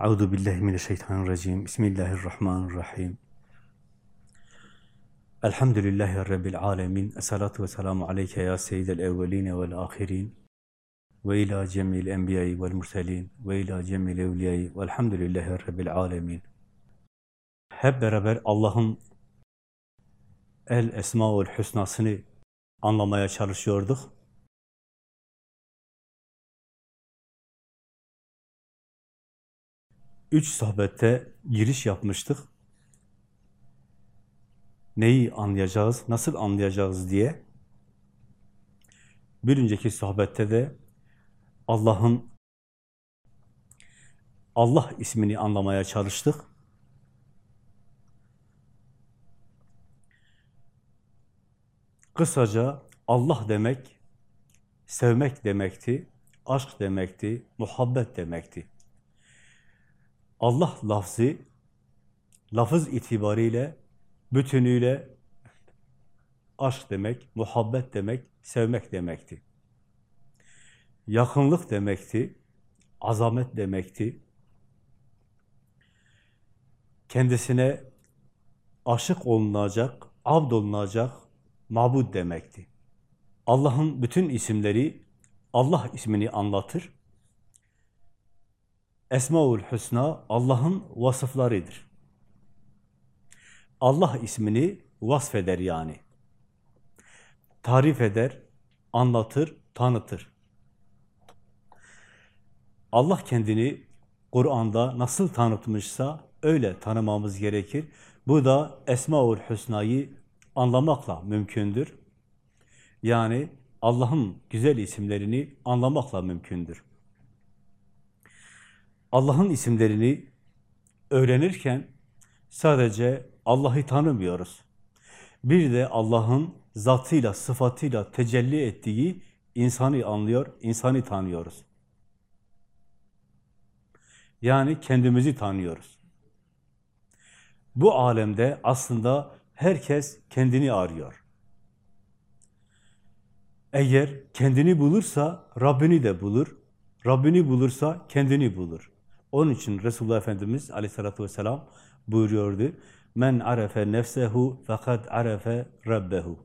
Euzu billahi mineşşeytanirracim. Bismillahirrahmanirrahim. Elhamdülillahi rabbil alamin. Essalatu vesselamu aleyke ya seyyidel evvelin ve'l ahirin. Ve ila cemil enbiya'i ve'l murselin ve ila cemil evliya'i ve'lhamdülillahi rabbil alamin. Hep beraber Allah'ın El Esmaül Hüsna'sını anlamaya çalışıyorduk. Üç sohbette giriş yapmıştık. Neyi anlayacağız, nasıl anlayacağız diye. Bir önceki sohbette de Allah'ın Allah ismini anlamaya çalıştık. Kısaca Allah demek, sevmek demekti, aşk demekti, muhabbet demekti. Allah lafzı, lafız itibariyle, bütünüyle aşk demek, muhabbet demek, sevmek demekti. Yakınlık demekti, azamet demekti. Kendisine aşık olunacak, abd olunacak, mabud demekti. Allah'ın bütün isimleri Allah ismini anlatır. Esmaül Hüsna Allah'ın vasıflarıdır. Allah ismini vasfeder yani. Tarif eder, anlatır, tanıtır. Allah kendini Kur'an'da nasıl tanıtmışsa öyle tanımamız gerekir. Bu da Esmaül Hüsna'yı anlamakla mümkündür. Yani Allah'ın güzel isimlerini anlamakla mümkündür. Allah'ın isimlerini öğrenirken sadece Allah'ı tanımıyoruz. Bir de Allah'ın zatıyla, sıfatıyla tecelli ettiği insanı anlıyor, insanı tanıyoruz. Yani kendimizi tanıyoruz. Bu alemde aslında herkes kendini arıyor. Eğer kendini bulursa Rabbini de bulur. Rabbini bulursa kendini bulur. Onun için Resulullah Efendimiz aleyhissalatü vesselam buyuruyordu. Men arefe nefsehu fakat arefe rabbehu.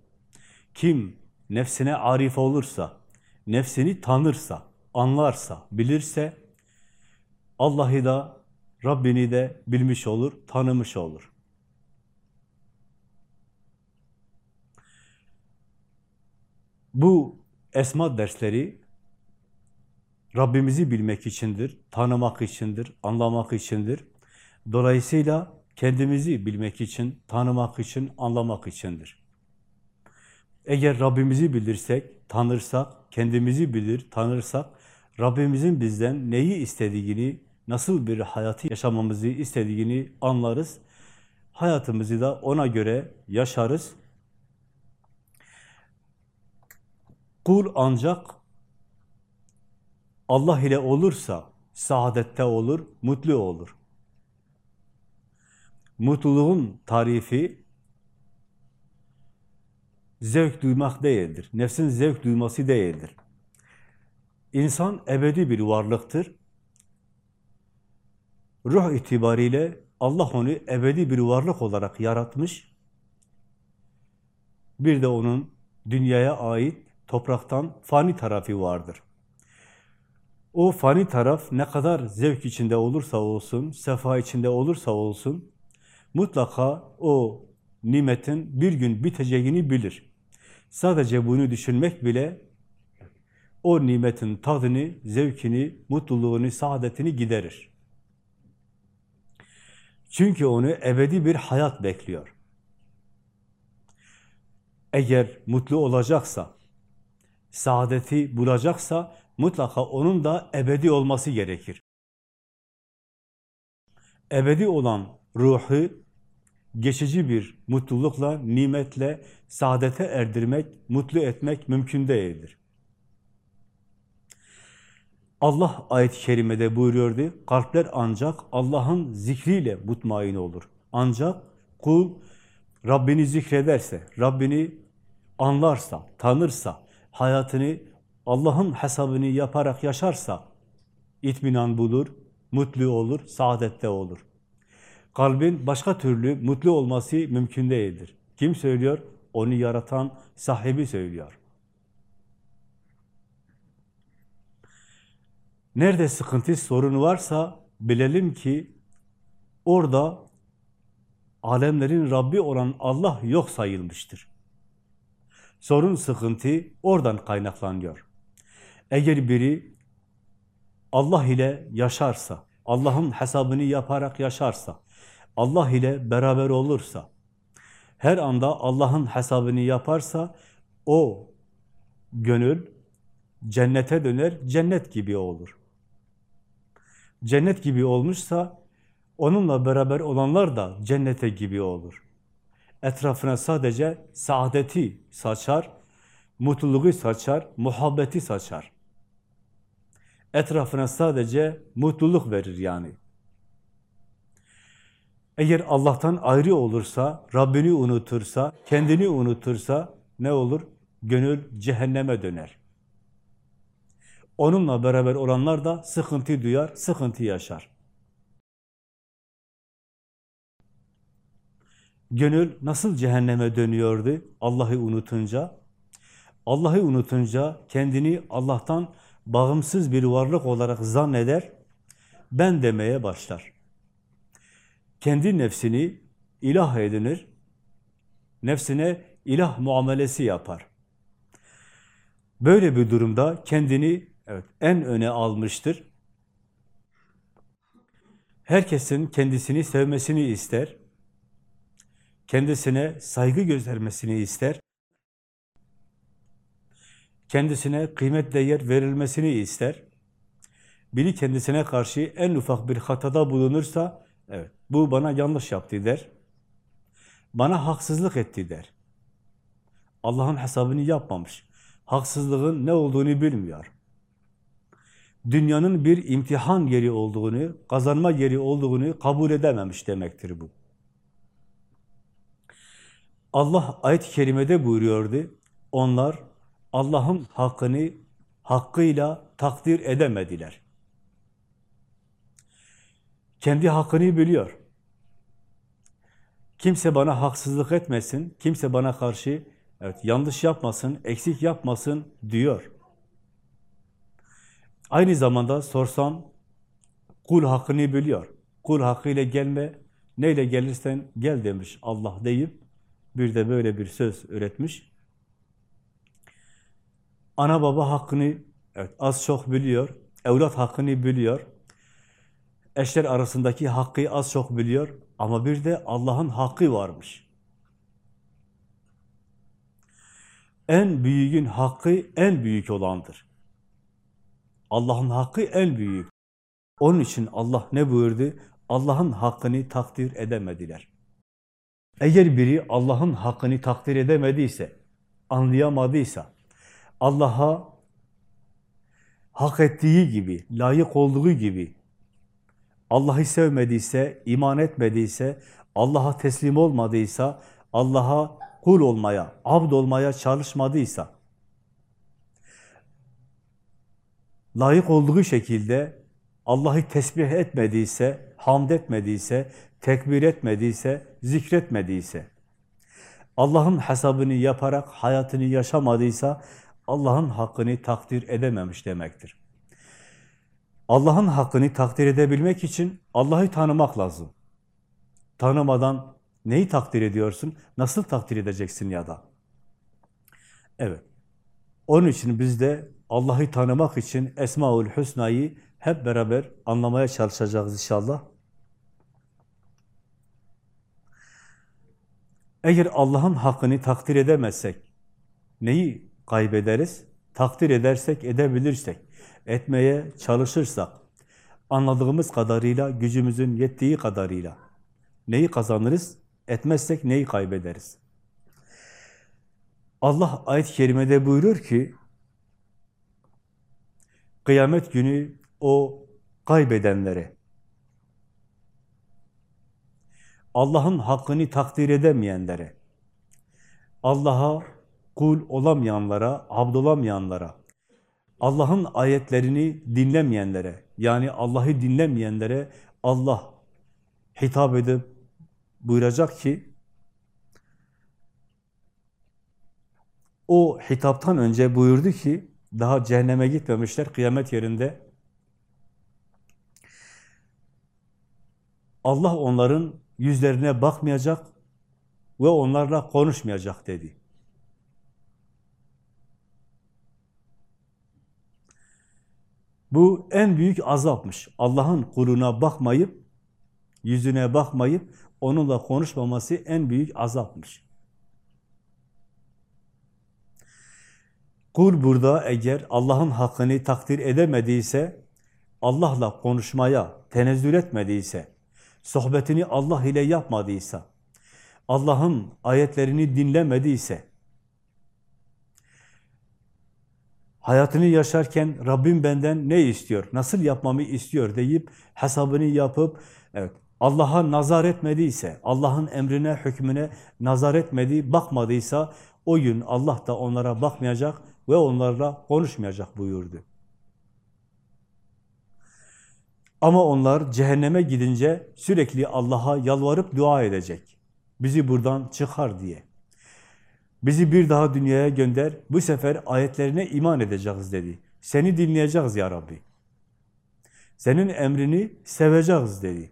Kim nefsine arif olursa, nefsini tanırsa, anlarsa, bilirse Allah'ı da Rabbini de bilmiş olur, tanımış olur. Bu esma dersleri Rabbimizi bilmek içindir, tanımak içindir, anlamak içindir. Dolayısıyla kendimizi bilmek için, tanımak için, anlamak içindir. Eğer Rabbimizi bilirsek, tanırsak, kendimizi bilir, tanırsak, Rabbimizin bizden neyi istediğini, nasıl bir hayatı yaşamamızı istediğini anlarız. Hayatımızı da ona göre yaşarız. Kul ancak Allah ile olursa saadette olur, mutlu olur. Mutluluğun tarifi zevk duymak değildir. Nefsin zevk duyması değildir. İnsan ebedi bir varlıktır. Ruh itibariyle Allah onu ebedi bir varlık olarak yaratmış. Bir de onun dünyaya ait topraktan fani tarafı vardır. O fani taraf ne kadar zevk içinde olursa olsun, sefa içinde olursa olsun, mutlaka o nimetin bir gün biteceğini bilir. Sadece bunu düşünmek bile o nimetin tadını, zevkini, mutluluğunu, saadetini giderir. Çünkü onu ebedi bir hayat bekliyor. Eğer mutlu olacaksa, saadeti bulacaksa mutlaka onun da ebedi olması gerekir. Ebedi olan ruhu geçici bir mutlulukla, nimetle, saadete erdirmek, mutlu etmek mümkün değildir. Allah ayet-i kerimede buyuruyordu, kalpler ancak Allah'ın zikriyle mutmain olur. Ancak kul Rabbini zikrederse, Rabbini anlarsa, tanırsa, hayatını Allah'ın hesabını yaparak yaşarsa itminan bulur, mutlu olur, saadette olur. Kalbin başka türlü mutlu olması mümkün değildir. Kim söylüyor? Onu yaratan sahibi söylüyor. Nerede sıkıntı, sorun varsa bilelim ki orada alemlerin Rabbi olan Allah yok sayılmıştır. Sorun, sıkıntı oradan kaynaklanıyor. Eğer biri Allah ile yaşarsa, Allah'ın hesabını yaparak yaşarsa, Allah ile beraber olursa, her anda Allah'ın hesabını yaparsa, o gönül cennete döner, cennet gibi olur. Cennet gibi olmuşsa, onunla beraber olanlar da cennete gibi olur. Etrafına sadece saadeti saçar, mutluluğu saçar, muhabbeti saçar. Etrafına sadece mutluluk verir yani. Eğer Allah'tan ayrı olursa, Rabbini unutursa, kendini unutursa ne olur? Gönül cehenneme döner. Onunla beraber olanlar da sıkıntı duyar, sıkıntı yaşar. Gönül nasıl cehenneme dönüyordu Allah'ı unutunca? Allah'ı unutunca kendini Allah'tan bağımsız bir varlık olarak zanneder, ben demeye başlar. Kendi nefsini ilah edinir, nefsine ilah muamelesi yapar. Böyle bir durumda kendini evet, en öne almıştır. Herkesin kendisini sevmesini ister, kendisine saygı göstermesini ister, kendisine kıymet değer verilmesini ister. Biri kendisine karşı en ufak bir hatada bulunursa, evet bu bana yanlış yaptı der. Bana haksızlık etti der. Allah'ın hesabını yapmamış. Haksızlığın ne olduğunu bilmiyor. Dünyanın bir imtihan yeri olduğunu, kazanma yeri olduğunu kabul edememiş demektir bu. Allah ayet-i kerimede buyuruyordu. Onlar Allah'ın hakkını hakkıyla takdir edemediler. Kendi hakkını biliyor. Kimse bana haksızlık etmesin, kimse bana karşı evet yanlış yapmasın, eksik yapmasın diyor. Aynı zamanda sorsan kul hakkını biliyor. Kul hakkıyla gelme, neyle gelirsen gel demiş Allah deyip bir de böyle bir söz üretmiş. Ana baba hakkını evet, az çok biliyor, evlat hakkını biliyor, eşler arasındaki hakkı az çok biliyor ama bir de Allah'ın hakkı varmış. En büyüğün hakkı en büyük olandır. Allah'ın hakkı en büyük. Onun için Allah ne buyurdu? Allah'ın hakkını takdir edemediler. Eğer biri Allah'ın hakkını takdir edemediyse, anlayamadıysa, Allah'a hak ettiği gibi, layık olduğu gibi, Allah'ı sevmediyse, iman etmediyse, Allah'a teslim olmadıysa, Allah'a kul olmaya, abd olmaya çalışmadıysa, layık olduğu şekilde Allah'ı tesbih etmediyse, hamd etmediyse, tekbir etmediyse, zikretmediyse, Allah'ın hesabını yaparak hayatını yaşamadıysa, Allah'ın hakkını takdir edememiş demektir. Allah'ın hakkını takdir edebilmek için Allah'ı tanımak lazım. Tanımadan neyi takdir ediyorsun? Nasıl takdir edeceksin ya da? Evet. Onun için biz de Allah'ı tanımak için Esmaül Hüsna'yı hep beraber anlamaya çalışacağız inşallah. Eğer Allah'ın hakkını takdir edemezsek, neyi kaybederiz? Takdir edersek, edebilirsek, etmeye çalışırsak, anladığımız kadarıyla, gücümüzün yettiği kadarıyla neyi kazanırız? Etmezsek neyi kaybederiz? Allah ayet-i kerimede buyurur ki, kıyamet günü o kaybedenlere, Allah'ın hakkını takdir edemeyenlere, Allah'a kul olamayanlara, abd olamayanlara, Allah'ın ayetlerini dinlemeyenlere, yani Allah'ı dinlemeyenlere Allah hitap edip buyuracak ki, o hitaptan önce buyurdu ki, daha cehenneme gitmemişler, kıyamet yerinde Allah onların yüzlerine bakmayacak ve onlarla konuşmayacak dedi. Bu en büyük azapmış. Allah'ın kuluna bakmayıp, yüzüne bakmayıp, onunla konuşmaması en büyük azapmış. Kul burada eğer Allah'ın hakkını takdir edemediyse, Allah'la konuşmaya tenezzül etmediyse, sohbetini Allah ile yapmadıysa, Allah'ın ayetlerini dinlemediyse, hayatını yaşarken Rabbim benden ne istiyor, nasıl yapmamı istiyor deyip hesabını yapıp evet, Allah'a nazar etmediyse, Allah'ın emrine, hükmüne nazar etmedi, bakmadıysa o gün Allah da onlara bakmayacak ve onlarla konuşmayacak buyurdu. Ama onlar cehenneme gidince sürekli Allah'a yalvarıp dua edecek. Bizi buradan çıkar diye. Bizi bir daha dünyaya gönder, bu sefer ayetlerine iman edeceğiz dedi. Seni dinleyeceğiz ya Rabbi. Senin emrini seveceğiz dedi.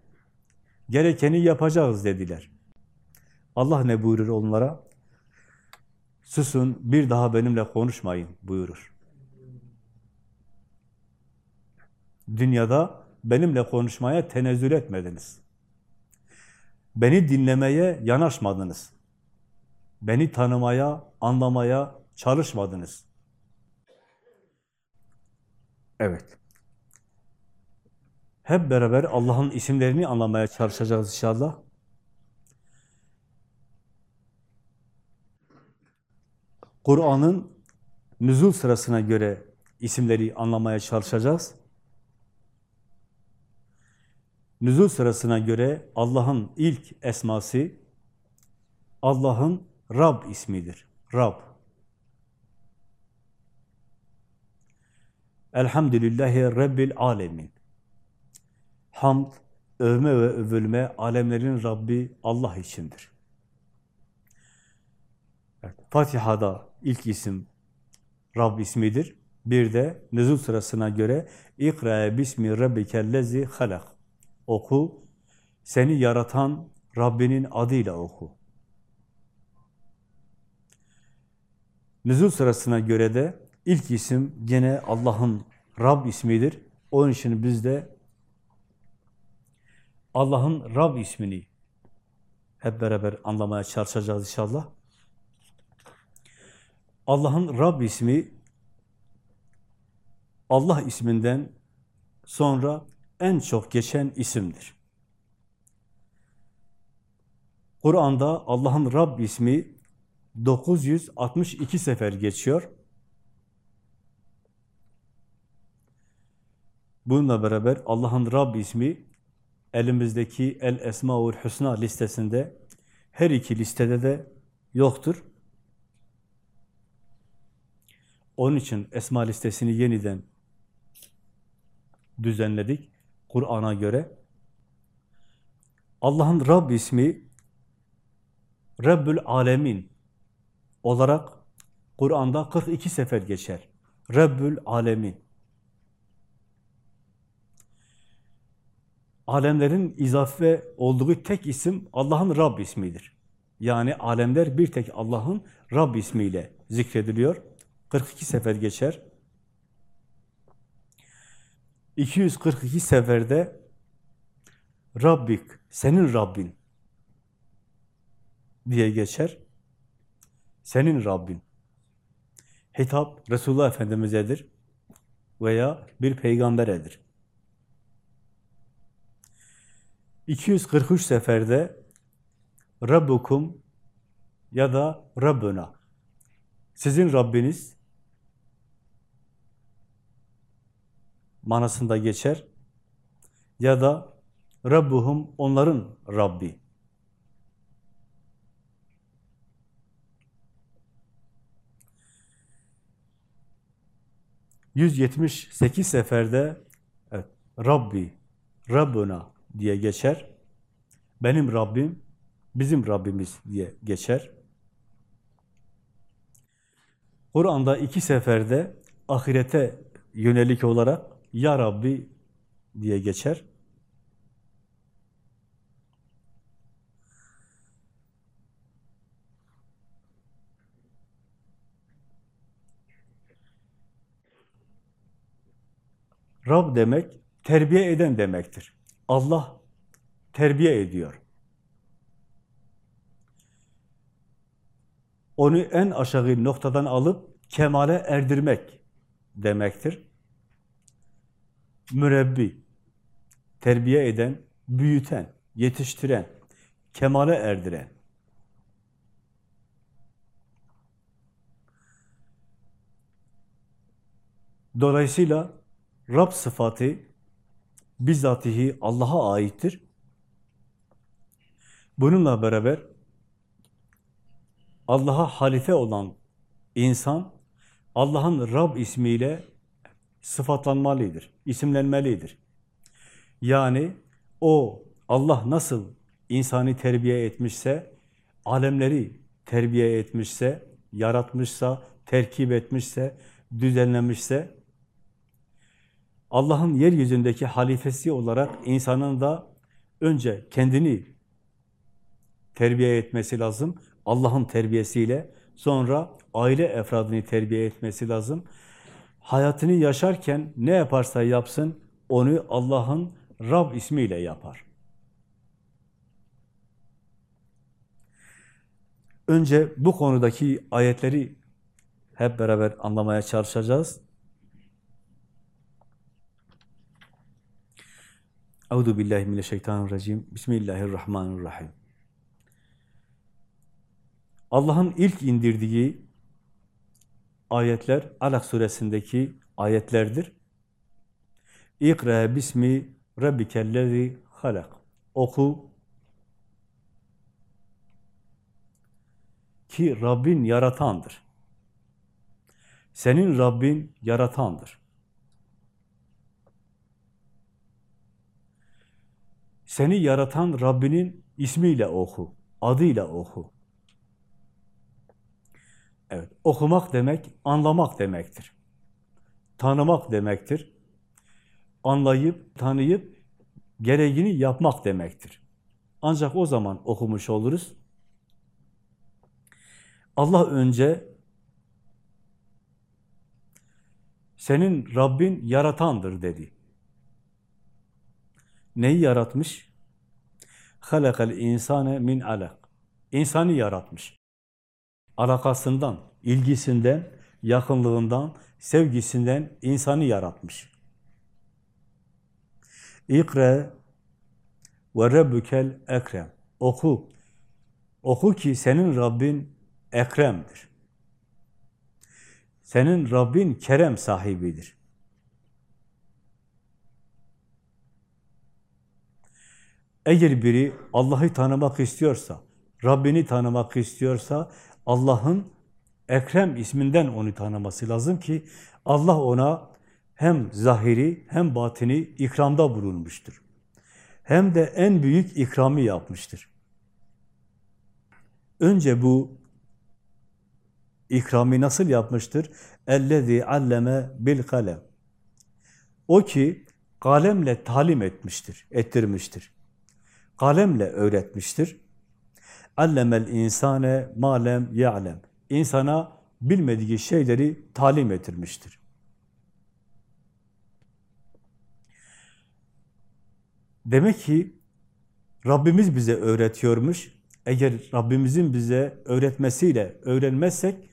Gerekeni yapacağız dediler. Allah ne buyurur onlara? Susun, bir daha benimle konuşmayın buyurur. Dünyada benimle konuşmaya tenezzül etmediniz. Beni dinlemeye yanaşmadınız. Beni tanımaya, anlamaya çalışmadınız. Evet. Hep beraber Allah'ın isimlerini anlamaya çalışacağız inşallah. Kur'an'ın nüzul sırasına göre isimleri anlamaya çalışacağız. Nüzul sırasına göre Allah'ın ilk esması Allah'ın Rab ismidir. Rab. Elhamdülillahi Rabbil Alemin. Hamd, övme ve övülme alemlerin Rabbi Allah içindir. Evet, Fatiha'da ilk isim Rab ismidir. Bir de nüzul sırasına göre İkra bismi rabbikellezi halak. Oku, seni yaratan Rabbinin adıyla oku. Nüzul sırasına göre de ilk isim gene Allah'ın Rab ismidir. Onun için biz de Allah'ın Rab ismini hep beraber anlamaya çalışacağız inşallah. Allah'ın Rab ismi Allah isminden sonra en çok geçen isimdir. Kur'an'da Allah'ın Rab ismi 962 sefer geçiyor. Bununla beraber Allah'ın Rab ismi elimizdeki El Esmaül Hüsna listesinde her iki listede de yoktur. Onun için Esma listesini yeniden düzenledik Kur'an'a göre. Allah'ın Rab ismi Rabbül Alemin olarak Kur'an'da 42 sefer geçer. Rabbül Alemin. Alemlerin izafe olduğu tek isim Allah'ın Rab ismidir. Yani alemler bir tek Allah'ın Rab ismiyle zikrediliyor. 42 sefer geçer. 242 seferde Rabbik, senin Rabbin diye geçer. Senin Rabbin. Hitap Resulullah Efendimiz'edir veya bir peygamberedir. 243 seferde Rabbukum ya da Rabbuna sizin Rabbiniz manasında geçer ya da Rabbuhum onların Rabbi. 178 seferde evet, Rabbi, Rabbuna diye geçer. Benim Rabbim, bizim Rabbimiz diye geçer. Kur'an'da iki seferde ahirete yönelik olarak Ya Rabbi diye geçer. Rab demek terbiye eden demektir. Allah terbiye ediyor. Onu en aşağı noktadan alıp kemale erdirmek demektir. Mürebbi, terbiye eden, büyüten, yetiştiren, kemale erdiren. Dolayısıyla Rab sıfatı bizzatihi Allah'a aittir. Bununla beraber Allah'a halife olan insan Allah'ın Rab ismiyle sıfatlanmalıdır, isimlenmelidir. Yani o Allah nasıl insanı terbiye etmişse, alemleri terbiye etmişse, yaratmışsa, terkip etmişse, düzenlemişse, Allah'ın yeryüzündeki halifesi olarak insanın da önce kendini terbiye etmesi lazım. Allah'ın terbiyesiyle sonra aile efradını terbiye etmesi lazım. Hayatını yaşarken ne yaparsa yapsın onu Allah'ın Rab ismiyle yapar. Önce bu konudaki ayetleri hep beraber anlamaya çalışacağız. Euzu billahi mineşşeytanirracim. Bismillahirrahmanirrahim. Allah'ın ilk indirdiği ayetler Alak suresindeki ayetlerdir. İkra bismi rabbikellezi halak. Oku ki Rabbin yaratandır. Senin Rabbin yaratandır. Seni yaratan Rabbinin ismiyle oku, adıyla oku. Evet, okumak demek, anlamak demektir. Tanımak demektir. Anlayıp, tanıyıp, gereğini yapmak demektir. Ancak o zaman okumuş oluruz. Allah önce senin Rabbin yaratandır dedi. Neyi yaratmış? halakal insane min alak. İnsanı yaratmış. Alakasından, ilgisinden, yakınlığından, sevgisinden insanı yaratmış. İkra ve rabbukel ekrem. Oku. Oku ki senin Rabbin ekremdir. Senin Rabbin kerem sahibidir. Eğer biri Allah'ı tanımak istiyorsa, Rabbini tanımak istiyorsa Allah'ın Ekrem isminden onu tanıması lazım ki Allah ona hem zahiri hem batini ikramda bulunmuştur. Hem de en büyük ikramı yapmıştır. Önce bu ikrami nasıl yapmıştır? Ellezî alleme bil kalem. O ki kalemle talim etmiştir, ettirmiştir kalemle öğretmiştir. Allemel insane malem ya'lem. İnsana bilmediği şeyleri talim ettirmiştir. Demek ki Rabbimiz bize öğretiyormuş. Eğer Rabbimizin bize öğretmesiyle öğrenmezsek,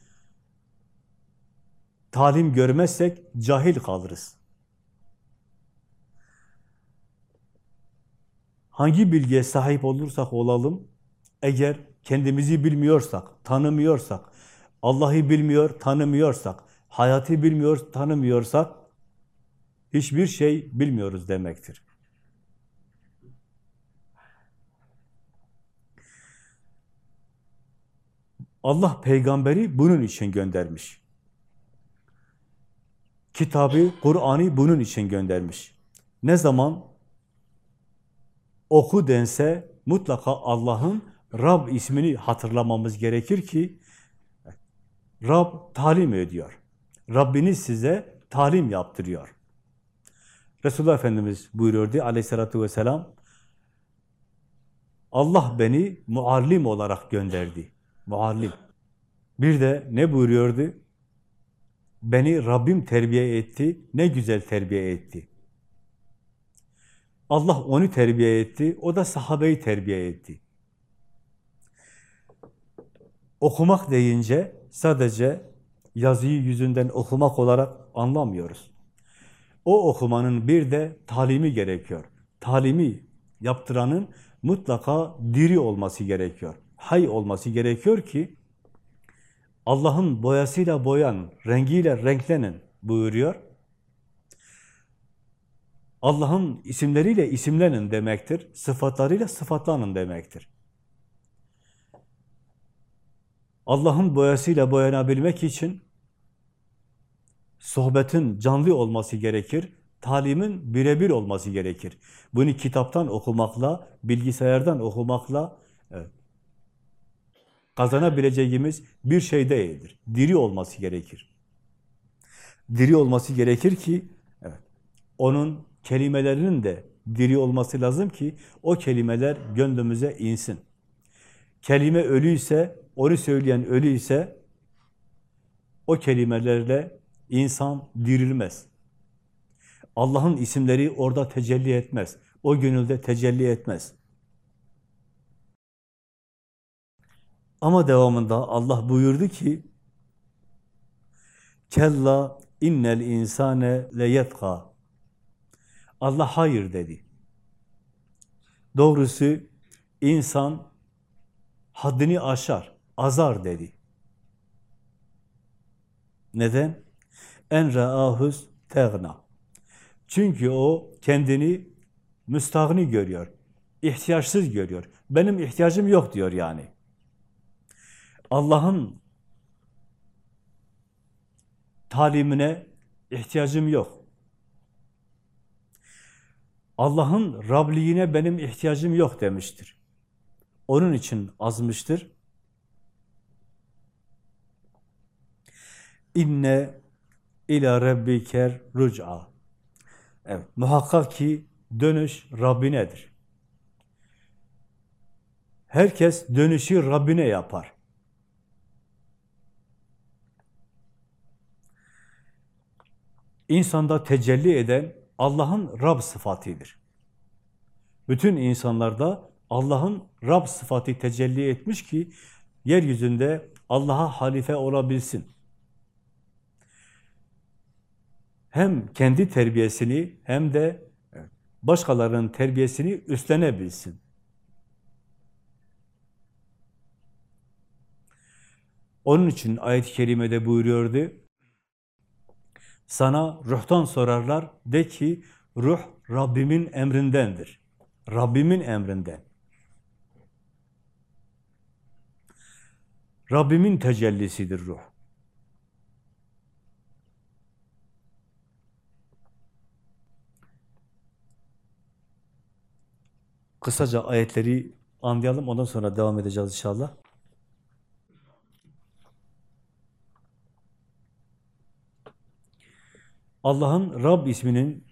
talim görmezsek cahil kalırız. Hangi bilgiye sahip olursak olalım, eğer kendimizi bilmiyorsak, tanımıyorsak, Allah'ı bilmiyor, tanımıyorsak, hayatı bilmiyor, tanımıyorsak, hiçbir şey bilmiyoruz demektir. Allah peygamberi bunun için göndermiş. kitabı, Kur'an'ı bunun için göndermiş. Ne zaman oku dense mutlaka Allah'ın Rab ismini hatırlamamız gerekir ki Rab talim ediyor. Rabbiniz size talim yaptırıyor. Resulullah Efendimiz buyuruyordu aleyhissalatü vesselam Allah beni muallim olarak gönderdi. Muallim. Bir de ne buyuruyordu? Beni Rabbim terbiye etti, ne güzel terbiye etti. Allah onu terbiye etti, o da sahabeyi terbiye etti. Okumak deyince sadece yazıyı yüzünden okumak olarak anlamıyoruz. O okumanın bir de talimi gerekiyor. Talimi yaptıranın mutlaka diri olması gerekiyor. Hay olması gerekiyor ki Allah'ın boyasıyla boyan, rengiyle renklenin buyuruyor. Allah'ın isimleriyle isimlenin demektir. Sıfatlarıyla sıfatlanın demektir. Allah'ın boyasıyla boyanabilmek için sohbetin canlı olması gerekir, talimin birebir olması gerekir. Bunu kitaptan okumakla, bilgisayardan okumakla evet, kazanabileceğimiz bir şey değildir. Diri olması gerekir. Diri olması gerekir ki evet, onun kelimelerinin de diri olması lazım ki o kelimeler gönlümüze insin. Kelime ölüyse, onu söyleyen ölüyse o kelimelerle insan dirilmez. Allah'ın isimleri orada tecelli etmez. O gönülde tecelli etmez. Ama devamında Allah buyurdu ki Kella innel insane leyetka Allah hayır dedi. Doğrusu insan haddini aşar, azar dedi. Neden? En ra'ahus tegna. Çünkü o kendini müstahni görüyor. ihtiyaçsız görüyor. Benim ihtiyacım yok diyor yani. Allah'ın talimine ihtiyacım yok. Allah'ın Rabliğine benim ihtiyacım yok demiştir. Onun için azmıştır. İnne ila rabbiker ruc'a. Evet, muhakkak ki dönüş Rabbinedir. Herkes dönüşü Rabbine yapar. İnsanda tecelli eden Allah'ın Rab sıfatıdır. Bütün insanlarda Allah'ın Rab sıfatı tecelli etmiş ki yeryüzünde Allah'a halife olabilsin. Hem kendi terbiyesini hem de başkalarının terbiyesini üstlenebilsin. Onun için ayet-i kerimede buyuruyordu, sana ruhtan sorarlar, de ki ruh Rabbimin emrindendir. Rabbimin emrinden. Rabbimin tecellisidir ruh. Kısaca ayetleri anlayalım, ondan sonra devam edeceğiz inşallah. Allah'ın Rab isminin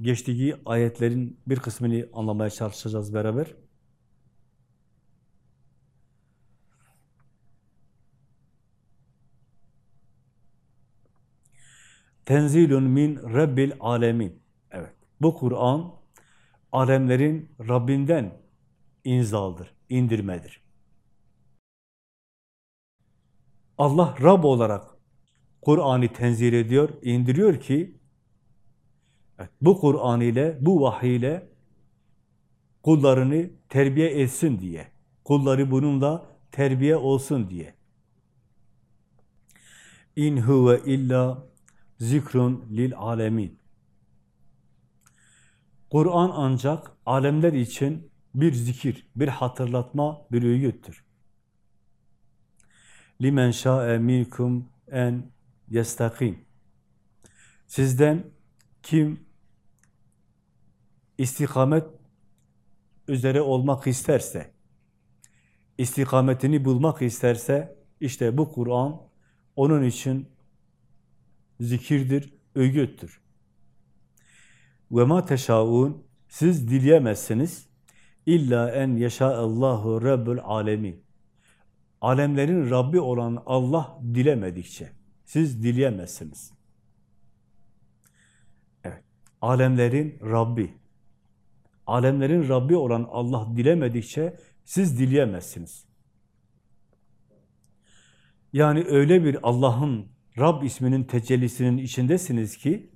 geçtiği ayetlerin bir kısmını anlamaya çalışacağız beraber. Tenzilun min Rabbil alemin. Evet. Bu Kur'an alemlerin Rabbinden inzaldır, indirmedir. Allah Rab olarak Kur'an'ı tenzil ediyor, indiriyor ki evet, bu Kur'an ile, bu vahiy ile kullarını terbiye etsin diye. Kulları bununla terbiye olsun diye. İn huve illa zikrun lil alemin. Kur'an ancak alemler için bir zikir, bir hatırlatma, bir öğüttür. Limen şa'e minkum en yestakim. Sizden kim istikamet üzere olmak isterse, istikametini bulmak isterse, işte bu Kur'an onun için zikirdir, öğüttür. Ve ma teşaun siz dileyemezsiniz illa en yeşâallahu rabbul alemin. Alemlerin Rabbi olan Allah dilemedikçe siz dileyemezsiniz. Evet. Alemlerin Rabbi. Alemlerin Rabbi olan Allah dilemedikçe siz dileyemezsiniz. Yani öyle bir Allah'ın Rab isminin tecellisinin içindesiniz ki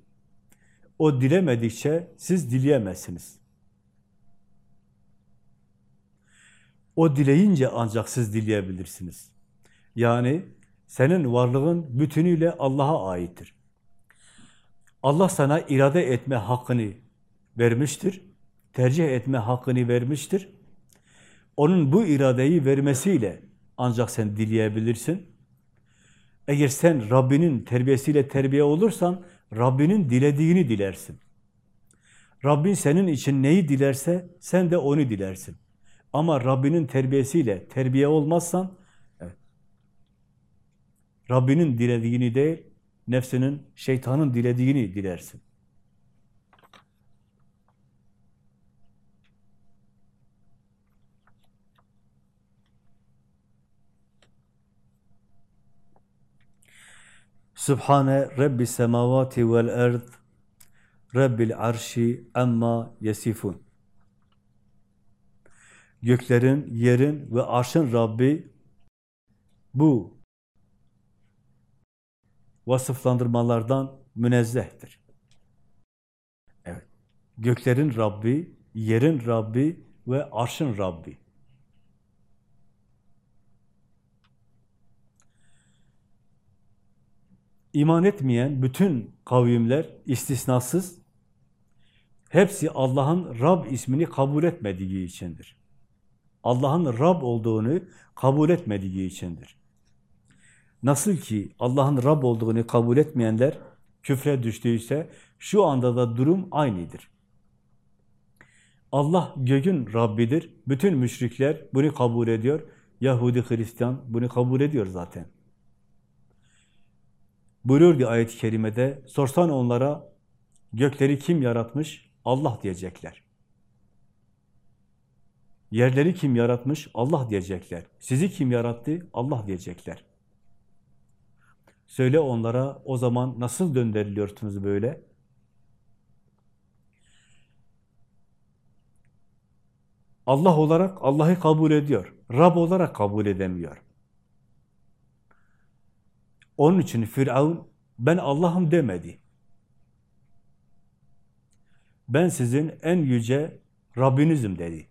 o dilemedikçe siz dileyemezsiniz. O dileyince ancak siz dileyebilirsiniz. Yani senin varlığın bütünüyle Allah'a aittir. Allah sana irade etme hakkını vermiştir. Tercih etme hakkını vermiştir. Onun bu iradeyi vermesiyle ancak sen dileyebilirsin. Eğer sen Rabbinin terbiyesiyle terbiye olursan, Rabbinin dilediğini dilersin. Rabbin senin için neyi dilerse, sen de onu dilersin. Ama Rabbinin terbiyesiyle terbiye olmazsan, Rabbinin dilediğini değil, nefsinin, şeytanın dilediğini dilersin. Sübhane Rabbi semavati vel erd Rabbil arşi amma yesifun. Göklerin, yerin ve arşın Rabbi bu vasıflandırmalardan münezzehtir. Evet. Göklerin Rabbi, yerin Rabbi ve arşın Rabbi. İman etmeyen bütün kavimler istisnasız hepsi Allah'ın Rab ismini kabul etmediği içindir. Allah'ın Rab olduğunu kabul etmediği içindir. Nasıl ki Allah'ın Rab olduğunu kabul etmeyenler küfre düştüyse şu anda da durum aynıdır. Allah göğün Rabbidir. Bütün müşrikler bunu kabul ediyor. Yahudi, Hristiyan bunu kabul ediyor zaten. Buyuruyor ki ayet-i kerimede, sorsan onlara gökleri kim yaratmış? Allah diyecekler. Yerleri kim yaratmış? Allah diyecekler. Sizi kim yarattı? Allah diyecekler. Söyle onlara o zaman nasıl döndürülüyorsunuz böyle? Allah olarak Allah'ı kabul ediyor. Rab olarak kabul edemiyor. Onun için Firavun ben Allah'ım demedi. Ben sizin en yüce Rabbinizim dedi.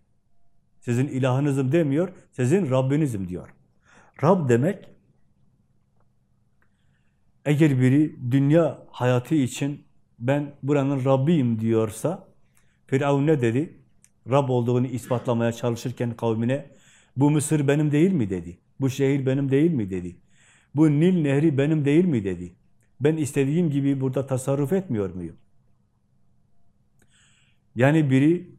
Sizin ilahınızım demiyor, sizin Rabbinizim diyor. Rab demek, eğer biri dünya hayatı için ben buranın Rabbiyim diyorsa, Firavun ne dedi? Rab olduğunu ispatlamaya çalışırken kavmine, bu Mısır benim değil mi dedi. Bu şehir benim değil mi dedi. Bu Nil nehri benim değil mi dedi. Ben istediğim gibi burada tasarruf etmiyor muyum? Yani biri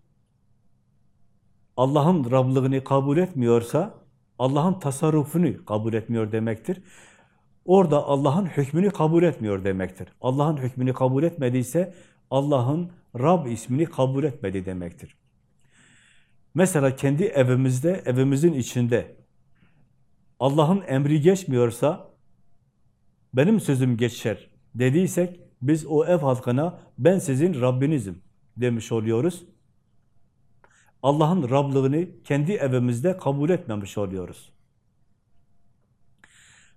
Allah'ın Rablığını kabul etmiyorsa Allah'ın tasarrufunu kabul etmiyor demektir. Orada Allah'ın hükmünü kabul etmiyor demektir. Allah'ın hükmünü kabul etmediyse Allah'ın Rab ismini kabul etmedi demektir. Mesela kendi evimizde, evimizin içinde Allah'ın emri geçmiyorsa benim sözüm geçer dediysek biz o ev halkına ben sizin Rabbinizim demiş oluyoruz. Allah'ın Rablığını kendi evimizde kabul etmemiş oluyoruz.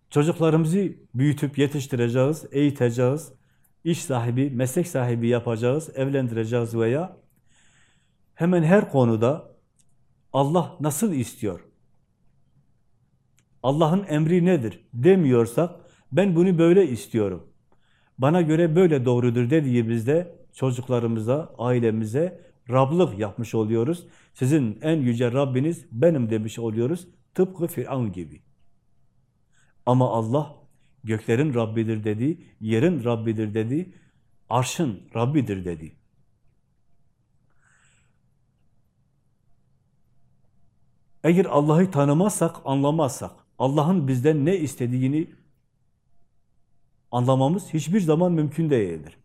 Çocuklarımızı büyütüp yetiştireceğiz, eğiteceğiz, iş sahibi, meslek sahibi yapacağız, evlendireceğiz veya hemen her konuda Allah nasıl istiyor? Allah'ın emri nedir demiyorsak ben bunu böyle istiyorum. Bana göre böyle doğrudur dediğimizde çocuklarımıza, ailemize Rablık yapmış oluyoruz. Sizin en yüce Rabbiniz benim demiş oluyoruz. Tıpkı Firavun gibi. Ama Allah göklerin Rabbidir dedi, yerin Rabbidir dedi. arşın Rabbidir dedi. Eğer Allah'ı tanımazsak, anlamazsak, Allah'ın bizden ne istediğini anlamamız hiçbir zaman mümkün değildir.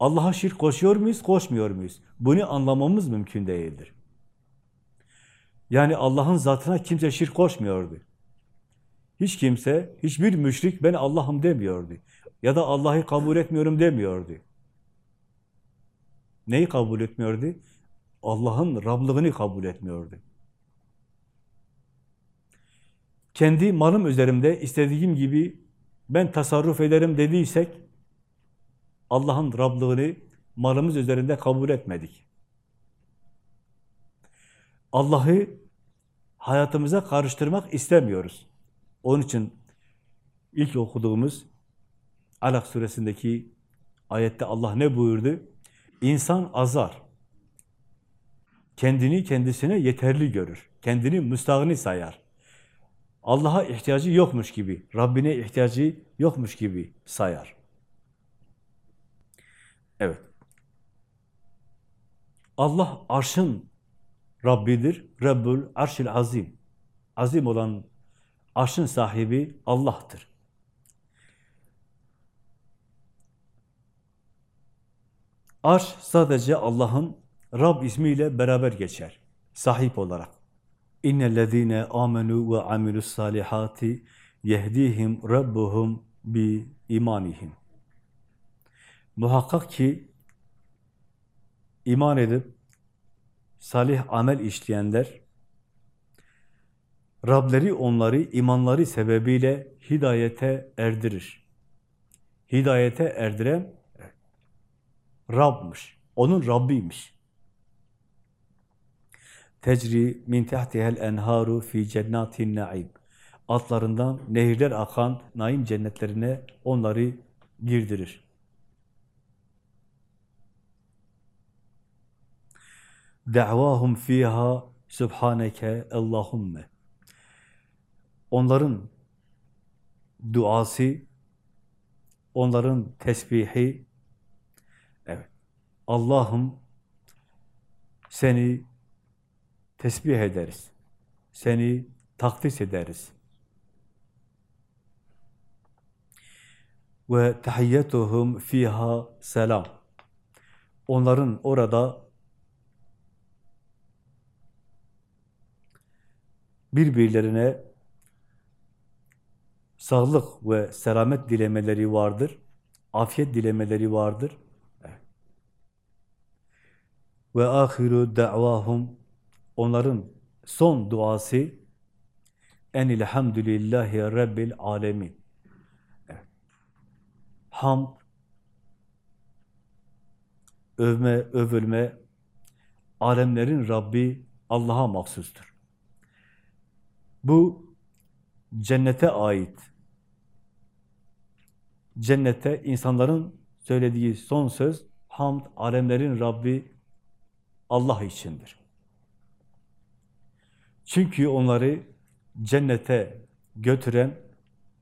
Allah'a şirk koşuyor muyuz, koşmuyor muyuz? Bunu anlamamız mümkün değildir. Yani Allah'ın zatına kimse şirk koşmuyordu. Hiç kimse, hiçbir müşrik ben Allah'ım demiyordu. Ya da Allah'ı kabul etmiyorum demiyordu. Neyi kabul etmiyordu? Allah'ın Rablığını kabul etmiyordu. Kendi malım üzerimde istediğim gibi ben tasarruf ederim dediysek Allah'ın Rablığını malımız üzerinde kabul etmedik. Allah'ı hayatımıza karıştırmak istemiyoruz. Onun için ilk okuduğumuz Alak suresindeki ayette Allah ne buyurdu? İnsan azar. Kendini kendisine yeterli görür. Kendini müstahni sayar. Allah'a ihtiyacı yokmuş gibi, Rabbine ihtiyacı yokmuş gibi sayar. Evet. Allah arşın Rabbidir. Rabbul arşil azim. Azim olan arşın sahibi Allah'tır. Arş sadece Allah'ın Rab ismiyle beraber geçer. Sahip olarak. İnnellezîne âmenû ve amilus salihati yehdihim rabbuhum bi imanihim. Muhakkak ki iman edip salih amel işleyenler Rableri onları imanları sebebiyle hidayete erdirir. Hidayete erdiren Rab'mış. Onun Rabbiymiş. Tecri min tahtihel enharu fi cennatin naim. Altlarından nehirler akan naim cennetlerine onları girdirir. Da'vahum fiha subhaneke Allahumme. Onların duası, onların tesbihi, evet, Allah'ım seni tesbih ederiz, seni takdis ederiz. Ve tahiyyetuhum fiha selam. Onların orada birbirlerine sağlık ve selamet dilemeleri vardır. Afiyet dilemeleri vardır. Ve ahiru da'vahum onların son duası enilhamdülillahi rabbil alemin. Evet. Hamd, övme, övülme, alemlerin Rabbi Allah'a mahsustur. Bu cennete ait. Cennette insanların söylediği son söz hamd, alemlerin Rabbi Allah içindir. Çünkü onları cennete götüren,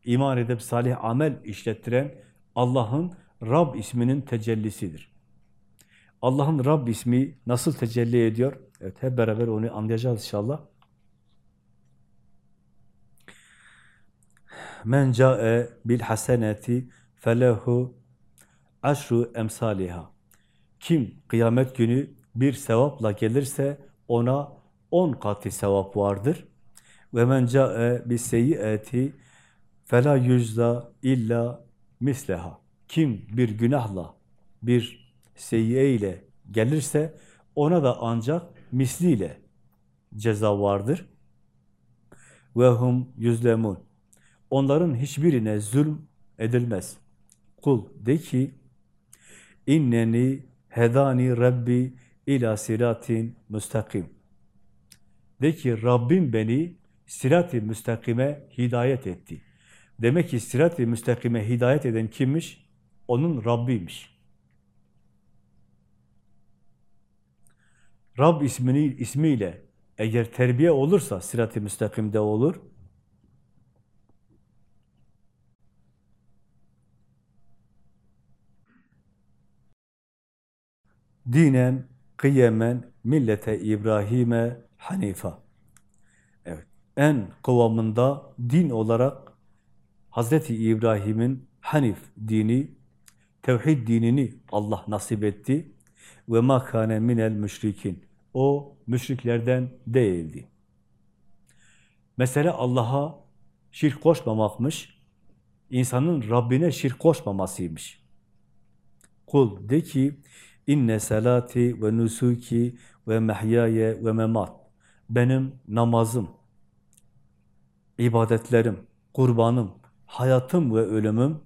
iman edip salih amel işlettiren Allah'ın Rab isminin tecellisidir. Allah'ın Rab ismi nasıl tecelli ediyor? Evet, hep beraber onu anlayacağız inşallah. Men ca'e bil haseneti felehu aşru emsaliha. Kim kıyamet günü bir sevapla gelirse ona on katı sevap vardır. Ve men ca'e bis seyyiati fela yüzda illa misleha. Kim bir günahla, bir seyyiye ile gelirse ona da ancak misliyle ceza vardır. Ve hum yüzlemun. Onların hiçbirine zulm edilmez. Kul de ki inneni hedani rabbi ila siratin müstakim. De ki Rabbim beni sirat-i müstakime hidayet etti. Demek ki sirat-i müstakime hidayet eden kimmiş? Onun Rabbiymiş. Rab ismini ismiyle eğer terbiye olursa sirat-i müstakimde olur. Dinen kıyemen millete İbrahim'e hanifa. Evet. En kıvamında din olarak Hazreti İbrahim'in Hanif dini, tevhid dinini Allah nasip etti. Ve ma kâne minel müşrikin. O müşriklerden değildi. Mesele Allah'a şirk koşmamakmış. İnsanın Rabbine şirk koşmamasıymış. Kul de ki inne salati ve nusuki ve mehyaye ve memat benim namazım, ibadetlerim, kurbanım, hayatım ve ölümüm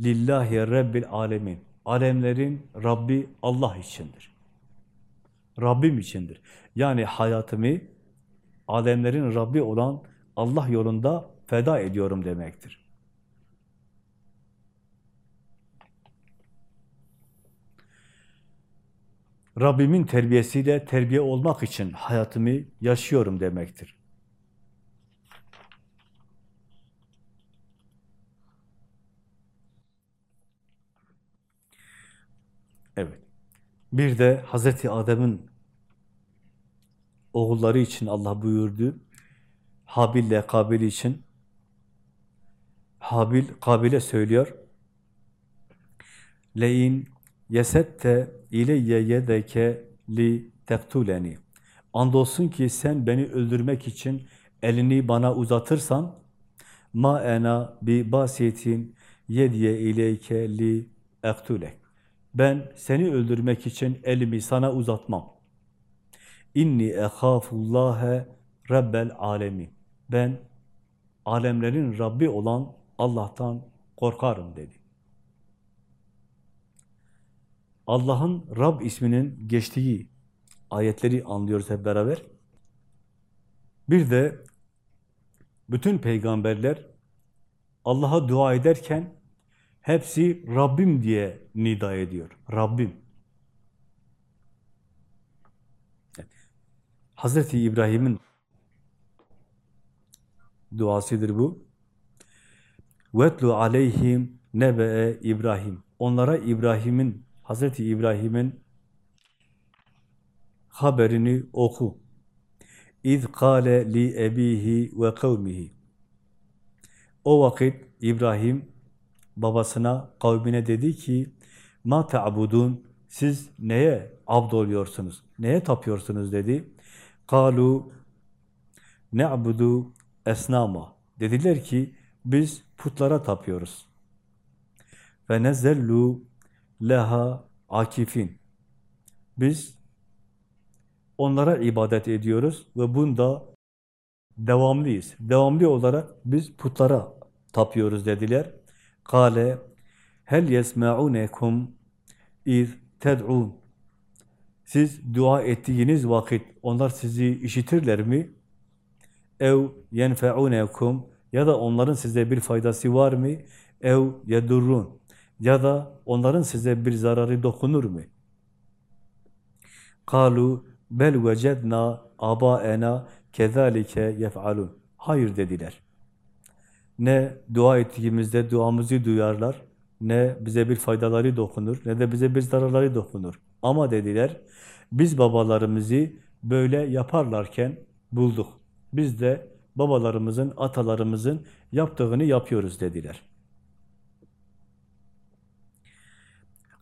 lillahi rabbil alemin. Alemlerin Rabbi Allah içindir. Rabbim içindir. Yani hayatımı alemlerin Rabbi olan Allah yolunda feda ediyorum demektir. Rabbimin terbiyesiyle terbiye olmak için hayatımı yaşıyorum demektir. Evet. Bir de Hazreti Adem'in oğulları için Allah buyurdu. Habil ile Kabil için Habil Kabil'e söylüyor. Leyin yesette ileyye yedeke li tektuleni. Andolsun ki sen beni öldürmek için elini bana uzatırsan ma ena bi basiyetin yediye ileyke li ektulek. Ben seni öldürmek için elimi sana uzatmam. İnni ehâfullâhe rabbel alemin. Ben alemlerin Rabbi olan Allah'tan korkarım dedi. Allah'ın Rab isminin geçtiği ayetleri anlıyoruz hep beraber. Bir de bütün peygamberler Allah'a dua ederken hepsi Rabbim diye nida ediyor. Rabbim. Hazreti İbrahim'in duasıdır bu. Vetlu aleyhim nebe'e İbrahim. Onlara İbrahim'in Hazreti İbrahim'in haberini oku. İz kâle li ebihi ve kavmihi. O vakit İbrahim babasına, kavmine dedi ki, ma ta'budun, siz neye abd oluyorsunuz, neye tapıyorsunuz dedi. Kalu ne'budu esnama. Dediler ki, biz putlara tapıyoruz. Ve nezellu leha akifin. Biz onlara ibadet ediyoruz ve bunda devamlıyız. Devamlı olarak biz putlara tapıyoruz dediler. Kale hel yesma'unekum iz ted'un Siz dua ettiğiniz vakit onlar sizi işitirler mi? Ev yenfe'unekum ya da onların size bir faydası var mı? Ev yedurrun ya da onların size bir zararı dokunur mu? Kalu bel vecedna abaena kezalike yef'alun. Hayır dediler. Ne dua ettiğimizde duamızı duyarlar, ne bize bir faydaları dokunur, ne de bize bir zararları dokunur. Ama dediler, biz babalarımızı böyle yaparlarken bulduk. Biz de babalarımızın, atalarımızın yaptığını yapıyoruz dediler.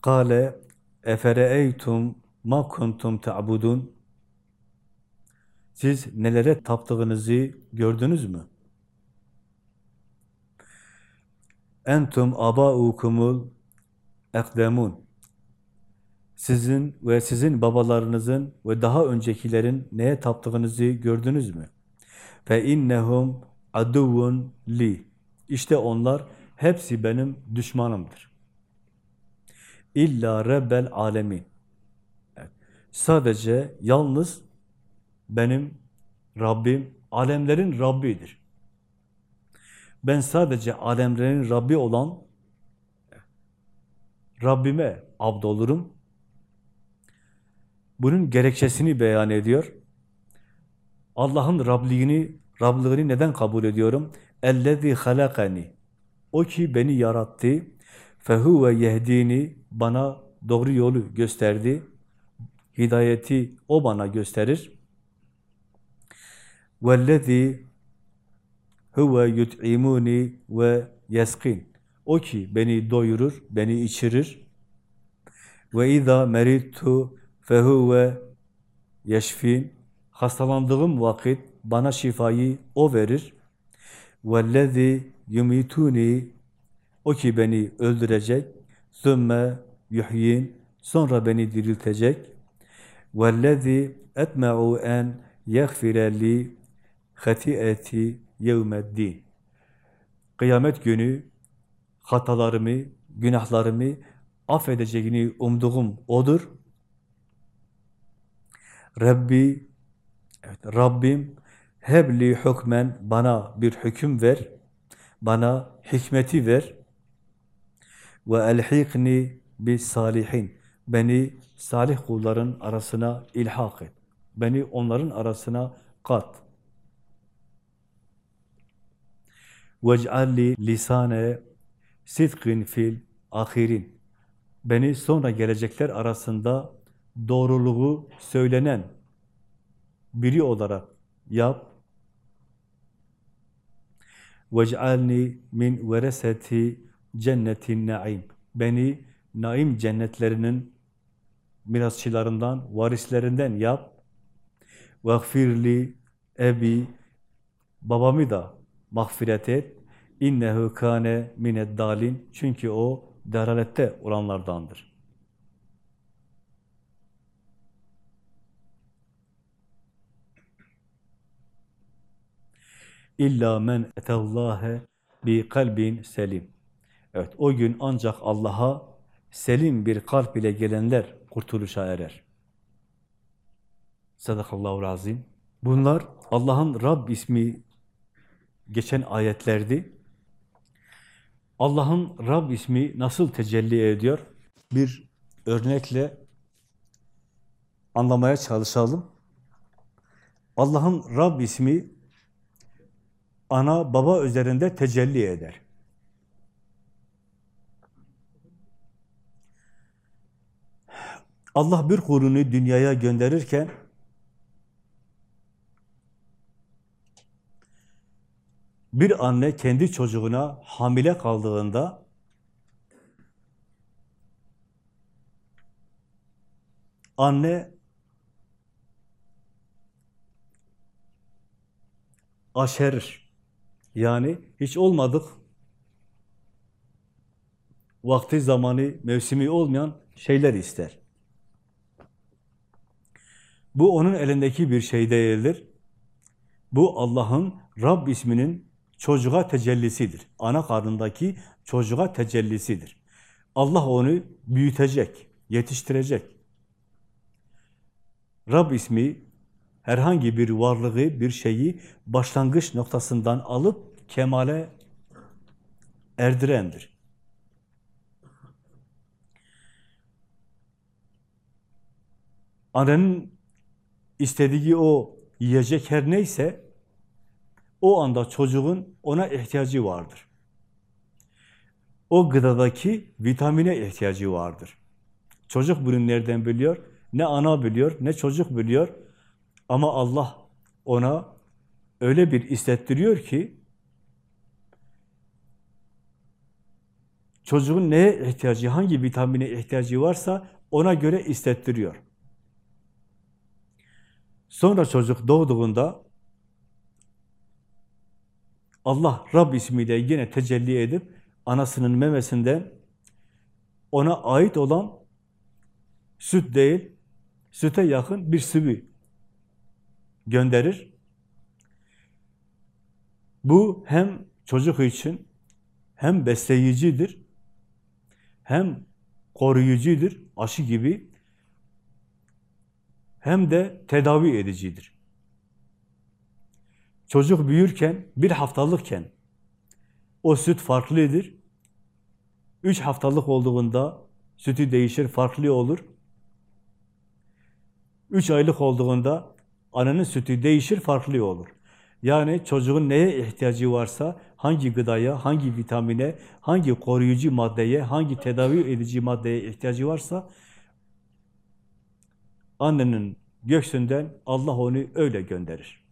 Kale efereeytum ma kuntum ta'budun Siz nelere taptığınızı gördünüz mü? Entum abaukumul ekdemun Sizin ve sizin babalarınızın ve daha öncekilerin neye taptığınızı gördünüz mü? Fe innehum aduvun li. İşte onlar hepsi benim düşmanımdır. İlla Rabbel Alemin. Sadece yalnız benim Rabbim, alemlerin Rabbidir. Ben sadece alemlerin Rabbi olan Rabbime abd olurum. Bunun gerekçesini beyan ediyor. Allah'ın Rabliğini, Rablığını neden kabul ediyorum? Ellezî halakani. O ki beni yarattı. فَهُوَ yehdini Bana doğru yolu gösterdi. Hidayeti o bana gösterir. وَالَّذ۪ي huve yut'imuni ve yeskin. O ki beni doyurur, beni içirir. Ve izâ merittu fehuve yeşfin. Hastalandığım vakit bana şifayı o verir. Vellezî yumituni o ki beni öldürecek. Sümme yuhyin sonra beni diriltecek. Vellezî etme'u en yegfire li hati'eti yevmeddin. Kıyamet günü hatalarımı, günahlarımı affedeceğini umduğum O'dur. Rabbi, evet, Rabbim hebli hükmen bana bir hüküm ver, bana hikmeti ver ve elhikni bi salihin. Beni salih kulların arasına ilhak et. Beni onların arasına kat. Vec'alli lisane sidkin fil ahirin. Beni sonra gelecekler arasında doğruluğu söylenen biri olarak yap. Vec'alni min vereseti cennetin naim. Beni naim cennetlerinin mirasçılarından, varislerinden yap. Vagfirli ebi babamı da mağfiret et. İnnehu kâne mineddâlin. Çünkü o deralette olanlardandır. İlla men etallâhe bi kalbin selim. Evet, o gün ancak Allah'a selim bir kalp ile gelenler kurtuluşa erer. Sadakallahu azim. Bunlar Allah'ın Rab ismi geçen ayetlerdi. Allah'ın Rab ismi nasıl tecelli ediyor? Bir örnekle anlamaya çalışalım. Allah'ın Rab ismi ana baba üzerinde tecelli eder. Allah bir kulunu dünyaya gönderirken bir anne kendi çocuğuna hamile kaldığında anne aşerir. Yani hiç olmadık vakti zamanı, mevsimi olmayan şeyler ister. Bu onun elindeki bir şey değildir. Bu Allah'ın Rab isminin çocuğa tecellisidir. Ana karnındaki çocuğa tecellisidir. Allah onu büyütecek, yetiştirecek. Rab ismi herhangi bir varlığı, bir şeyi başlangıç noktasından alıp kemale erdirendir. Annenin istediği o yiyecek her neyse o anda çocuğun ona ihtiyacı vardır. O gıdadaki vitamine ihtiyacı vardır. Çocuk bunu nereden biliyor? Ne ana biliyor, ne çocuk biliyor. Ama Allah ona öyle bir istettiriyor ki çocuğun neye ihtiyacı, hangi vitamine ihtiyacı varsa ona göre istettiriyor. Sonra çocuk doğduğunda Allah Rab ismiyle yine tecelli edip anasının memesinden ona ait olan süt değil, süte yakın bir sıvı gönderir. Bu hem çocuk için hem besleyicidir, hem koruyucudur, aşı gibi, hem de tedavi edicidir. Çocuk büyürken, bir haftalıkken o süt farklıdır. Üç haftalık olduğunda sütü değişir, farklı olur. Üç aylık olduğunda annenin sütü değişir, farklı olur. Yani çocuğun neye ihtiyacı varsa, hangi gıdaya, hangi vitamine, hangi koruyucu maddeye, hangi tedavi edici maddeye ihtiyacı varsa, annenin göksünden Allah onu öyle gönderir.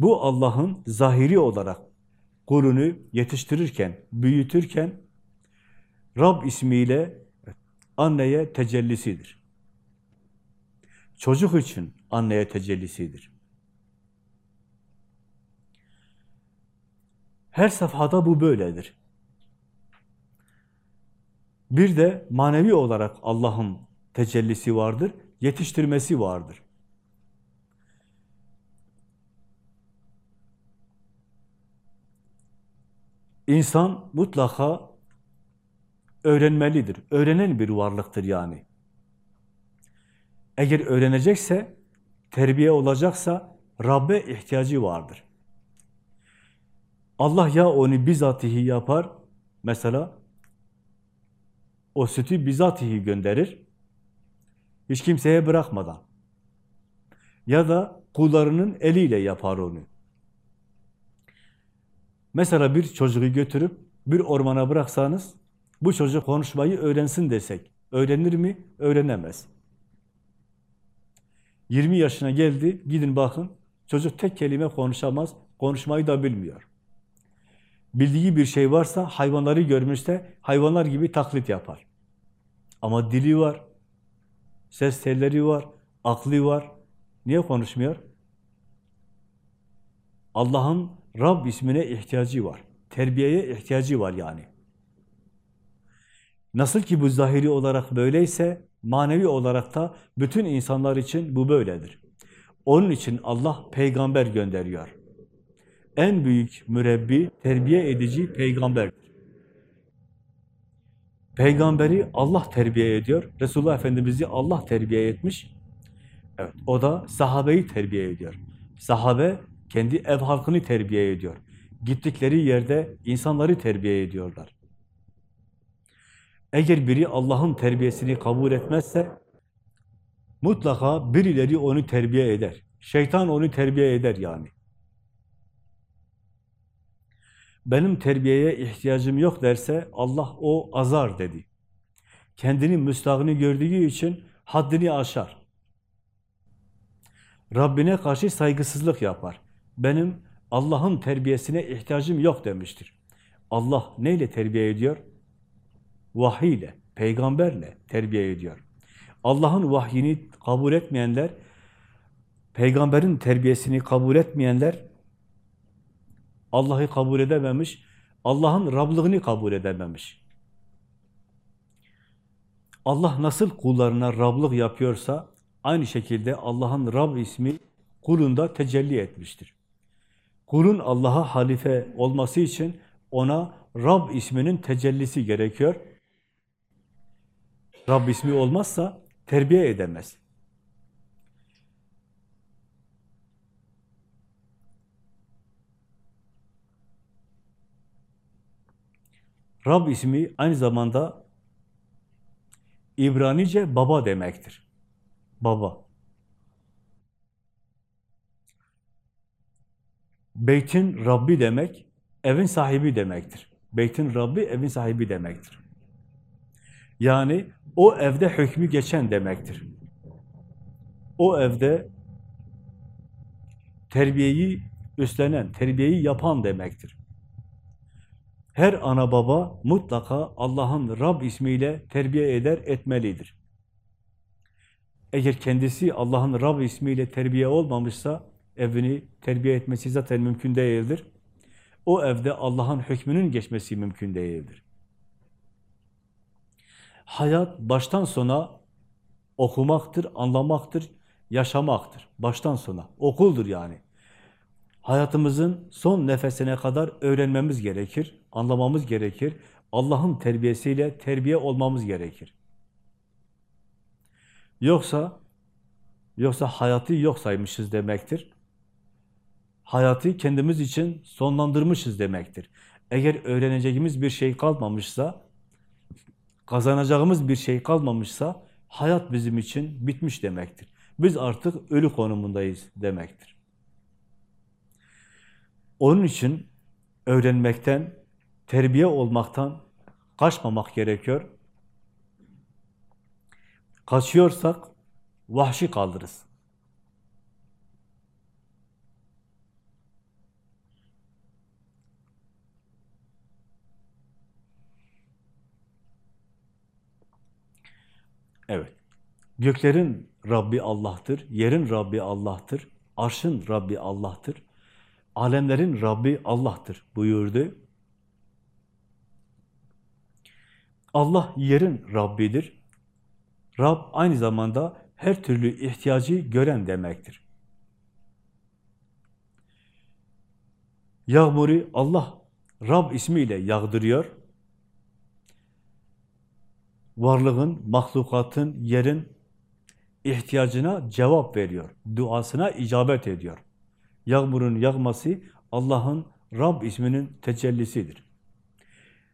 Bu Allah'ın zahiri olarak kulunu yetiştirirken, büyütürken Rab ismiyle anneye tecellisidir. Çocuk için anneye tecellisidir. Her safhada bu böyledir. Bir de manevi olarak Allah'ın tecellisi vardır, yetiştirmesi vardır. İnsan mutlaka öğrenmelidir. Öğrenen bir varlıktır yani. Eğer öğrenecekse, terbiye olacaksa Rabbe ihtiyacı vardır. Allah ya onu bizatihi yapar, mesela o sütü bizatihi gönderir, hiç kimseye bırakmadan. Ya da kullarının eliyle yapar onu. Mesela bir çocuğu götürüp bir ormana bıraksanız, bu çocuk konuşmayı öğrensin desek, öğrenir mi? Öğrenemez. 20 yaşına geldi, gidin bakın, çocuk tek kelime konuşamaz, konuşmayı da bilmiyor. Bildiği bir şey varsa, hayvanları görmüşse, hayvanlar gibi taklit yapar. Ama dili var, ses telleri var, aklı var. Niye konuşmuyor? Allah'ın Rab ismine ihtiyacı var. Terbiyeye ihtiyacı var yani. Nasıl ki bu zahiri olarak böyleyse, manevi olarak da bütün insanlar için bu böyledir. Onun için Allah peygamber gönderiyor. En büyük mürebbi, terbiye edici peygamberdir. Peygamberi Allah terbiye ediyor. Resulullah Efendimiz'i Allah terbiye etmiş. Evet, o da sahabeyi terbiye ediyor. Sahabe kendi ev halkını terbiye ediyor. Gittikleri yerde insanları terbiye ediyorlar. Eğer biri Allah'ın terbiyesini kabul etmezse mutlaka birileri onu terbiye eder. Şeytan onu terbiye eder yani. Benim terbiyeye ihtiyacım yok derse Allah o azar dedi. Kendini müstahını gördüğü için haddini aşar. Rabbine karşı saygısızlık yapar. Benim Allah'ın terbiyesine ihtiyacım yok demiştir. Allah neyle terbiye ediyor? Vahiy ile, peygamberle terbiye ediyor. Allah'ın vahyini kabul etmeyenler, peygamberin terbiyesini kabul etmeyenler Allah'ı kabul edememiş, Allah'ın Rablığını kabul edememiş. Allah nasıl kullarına Rablık yapıyorsa, aynı şekilde Allah'ın Rab ismi kulunda tecelli etmiştir. Kulun Allah'a halife olması için ona Rab isminin tecellisi gerekiyor. Rab ismi olmazsa terbiye edemez. Rab ismi aynı zamanda İbranice baba demektir. Baba. Beytin Rabbi demek, evin sahibi demektir. Beytin Rabbi, evin sahibi demektir. Yani o evde hükmü geçen demektir. O evde terbiyeyi üstlenen, terbiyeyi yapan demektir. Her ana baba mutlaka Allah'ın Rab ismiyle terbiye eder, etmelidir. Eğer kendisi Allah'ın Rab ismiyle terbiye olmamışsa, evini terbiye etmesi zaten mümkün değildir. O evde Allah'ın hükmünün geçmesi mümkün değildir. Hayat baştan sona okumaktır, anlamaktır, yaşamaktır. Baştan sona. Okuldur yani. Hayatımızın son nefesine kadar öğrenmemiz gerekir, anlamamız gerekir. Allah'ın terbiyesiyle terbiye olmamız gerekir. Yoksa yoksa hayatı yok saymışız demektir. Hayatı kendimiz için sonlandırmışız demektir. Eğer öğreneceğimiz bir şey kalmamışsa, kazanacağımız bir şey kalmamışsa, hayat bizim için bitmiş demektir. Biz artık ölü konumundayız demektir. Onun için öğrenmekten, terbiye olmaktan kaçmamak gerekiyor. Kaçıyorsak vahşi kaldırız. Evet. Göklerin Rabbi Allah'tır, yerin Rabbi Allah'tır, arşın Rabbi Allah'tır, alemlerin Rabbi Allah'tır buyurdu. Allah yerin Rabbidir. Rab aynı zamanda her türlü ihtiyacı gören demektir. Yağmuru Allah Rab ismiyle yağdırıyor. Varlığın, mahlukatın, yerin ihtiyacına cevap veriyor. Duasına icabet ediyor. Yağmurun yağması Allah'ın Rab isminin tecellisidir.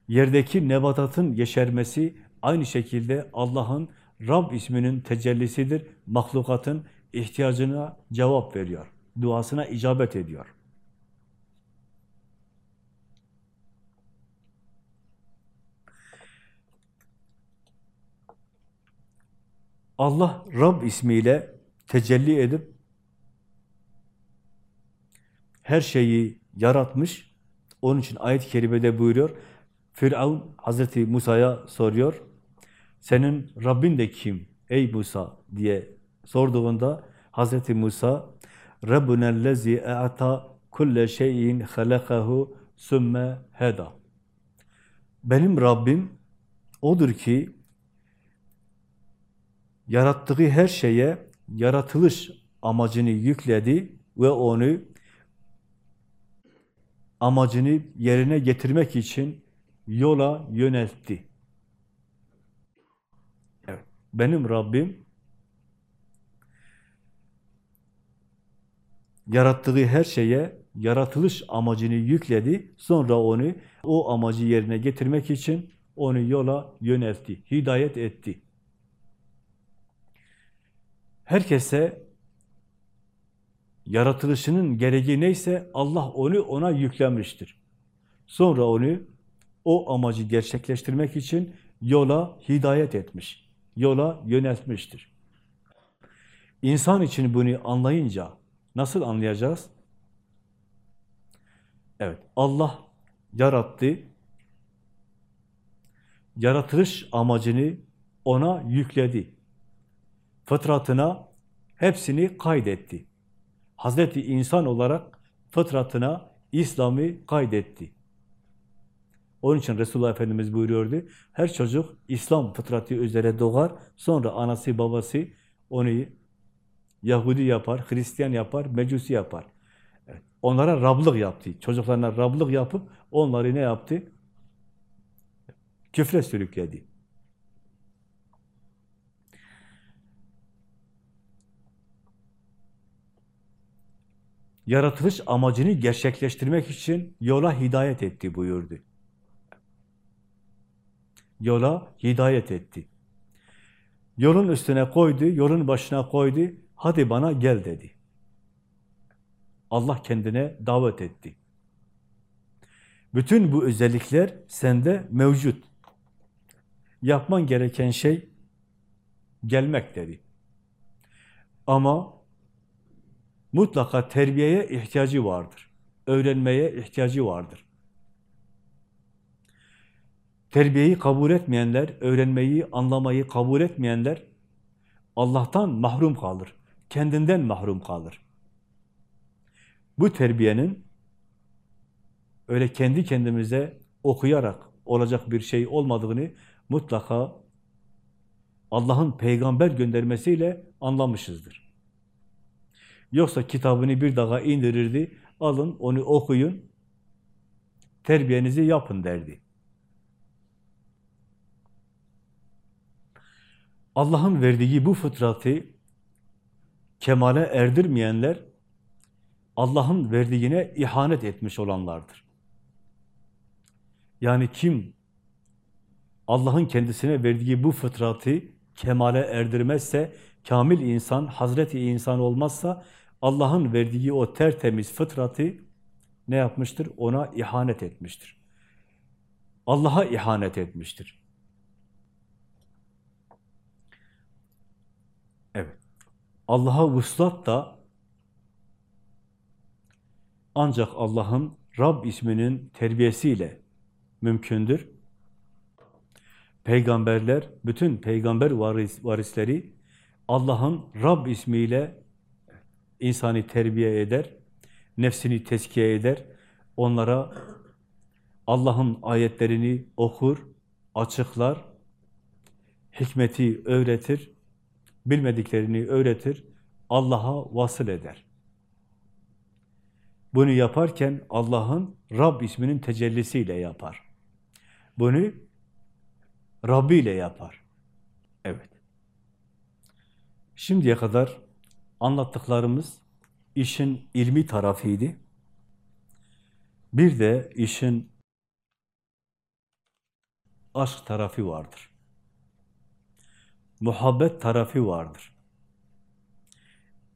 Yerdeki nebatatın yeşermesi aynı şekilde Allah'ın Rab isminin tecellisidir. Mahlukatın ihtiyacına cevap veriyor. Duasına icabet ediyor. Allah Rab ismiyle tecelli edip her şeyi yaratmış. Onun için ayet-i kerimede buyuruyor. Firavun Hazreti Musa'ya soruyor. Senin Rabbin de kim ey Musa diye sorduğunda Hazreti Musa Rabbunellezi e'ata kulle şeyin halakahu sümme heda. Benim Rabbim odur ki yarattığı her şeye yaratılış amacını yükledi ve onu amacını yerine getirmek için yola yöneltti. Evet, benim Rabbim yarattığı her şeye yaratılış amacını yükledi. Sonra onu o amacı yerine getirmek için onu yola yöneltti, hidayet etti. Herkese yaratılışının gereği neyse Allah onu ona yüklemiştir. Sonra onu o amacı gerçekleştirmek için yola hidayet etmiş, yola yöneltmiştir. İnsan için bunu anlayınca nasıl anlayacağız? Evet, Allah yarattı, yaratılış amacını ona yükledi. Fıtratına hepsini kaydetti. Hazreti insan olarak fıtratına İslam'ı kaydetti. Onun için Resulullah Efendimiz buyuruyordu, her çocuk İslam fıtratı üzere doğar, sonra anası babası onu Yahudi yapar, Hristiyan yapar, Mecusi yapar. Onlara Rablık yaptı. Çocuklarına Rablık yapıp onları ne yaptı? Küfre sürükledi. Yaratılış amacını gerçekleştirmek için yola hidayet etti buyurdu. Yola hidayet etti. Yolun üstüne koydu, yolun başına koydu, hadi bana gel dedi. Allah kendine davet etti. Bütün bu özellikler sende mevcut. Yapman gereken şey gelmek dedi. Ama mutlaka terbiyeye ihtiyacı vardır. Öğrenmeye ihtiyacı vardır. Terbiyeyi kabul etmeyenler, öğrenmeyi, anlamayı kabul etmeyenler Allah'tan mahrum kalır. Kendinden mahrum kalır. Bu terbiyenin öyle kendi kendimize okuyarak olacak bir şey olmadığını mutlaka Allah'ın peygamber göndermesiyle anlamışızdır. Yoksa kitabını bir daha indirirdi, alın onu okuyun, terbiyenizi yapın derdi. Allah'ın verdiği bu fıtratı kemale erdirmeyenler, Allah'ın verdiğine ihanet etmiş olanlardır. Yani kim Allah'ın kendisine verdiği bu fıtratı kemale erdirmezse, kamil insan, Hazreti insan olmazsa, Allah'ın verdiği o tertemiz fıtratı ne yapmıştır? Ona ihanet etmiştir. Allah'a ihanet etmiştir. Evet. Allah'a vuslat da ancak Allah'ın Rab isminin terbiyesiyle mümkündür. Peygamberler, bütün peygamber varis, varisleri Allah'ın Rab ismiyle insanı terbiye eder, nefsini teskiye eder, onlara Allah'ın ayetlerini okur, açıklar, hikmeti öğretir, bilmediklerini öğretir, Allah'a vasıl eder. Bunu yaparken Allah'ın Rab isminin tecellisiyle yapar. Bunu Rabbi ile yapar. Evet. Şimdiye kadar anlattıklarımız işin ilmi tarafıydı. Bir de işin aşk tarafı vardır. Muhabbet tarafı vardır.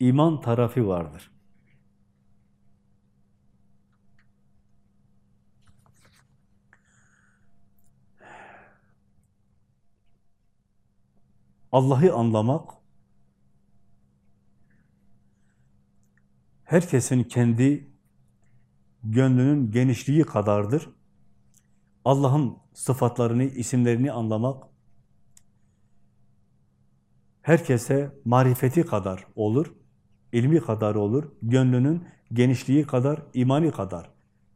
İman tarafı vardır. Allah'ı anlamak, herkesin kendi gönlünün genişliği kadardır. Allah'ın sıfatlarını, isimlerini anlamak, herkese marifeti kadar olur, ilmi kadar olur, gönlünün genişliği kadar, imani kadar,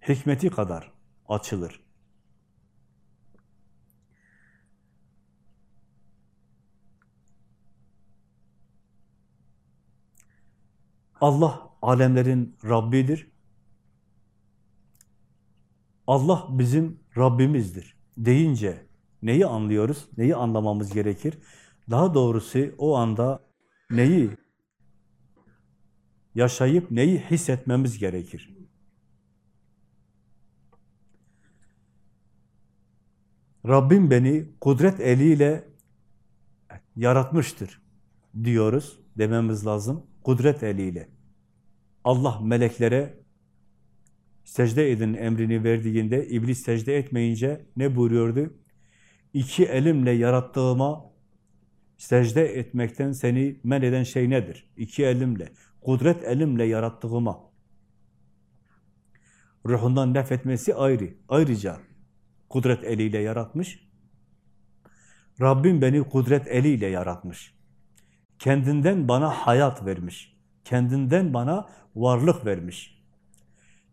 hikmeti kadar açılır. Allah alemlerin Rabbidir. Allah bizim Rabbimizdir deyince neyi anlıyoruz? Neyi anlamamız gerekir? Daha doğrusu o anda neyi yaşayıp neyi hissetmemiz gerekir? Rabbim beni kudret eliyle yaratmıştır diyoruz dememiz lazım. Kudret eliyle. Allah meleklere secde edin emrini verdiğinde iblis secde etmeyince ne buyuruyordu? İki elimle yarattığıma secde etmekten seni men eden şey nedir? İki elimle, kudret elimle yarattığıma. Ruhundan nefretmesi ayrı. Ayrıca kudret eliyle yaratmış. Rabbim beni kudret eliyle yaratmış. Kendinden bana hayat vermiş. Kendinden bana varlık vermiş.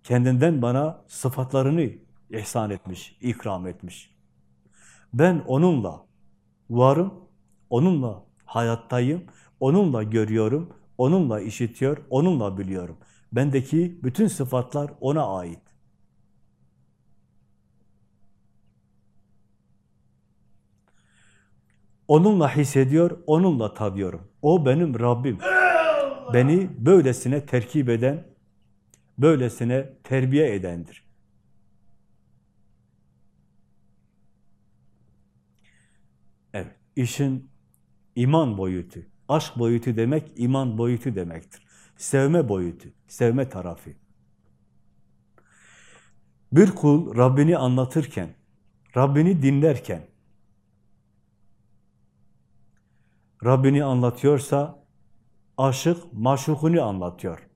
Kendinden bana sıfatlarını ihsan etmiş, ikram etmiş. Ben onunla varım, onunla hayattayım, onunla görüyorum, onunla işitiyor, onunla biliyorum. Bendeki bütün sıfatlar ona ait. Onunla hissediyor, onunla tadıyorum. O benim Rabbim. Beni böylesine terkip eden, böylesine terbiye edendir. Evet, işin iman boyutu, aşk boyutu demek, iman boyutu demektir. Sevme boyutu, sevme tarafı. Bir kul Rabbini anlatırken, Rabbini dinlerken, Rabbini anlatıyorsa, aşık maşukunu anlatıyor.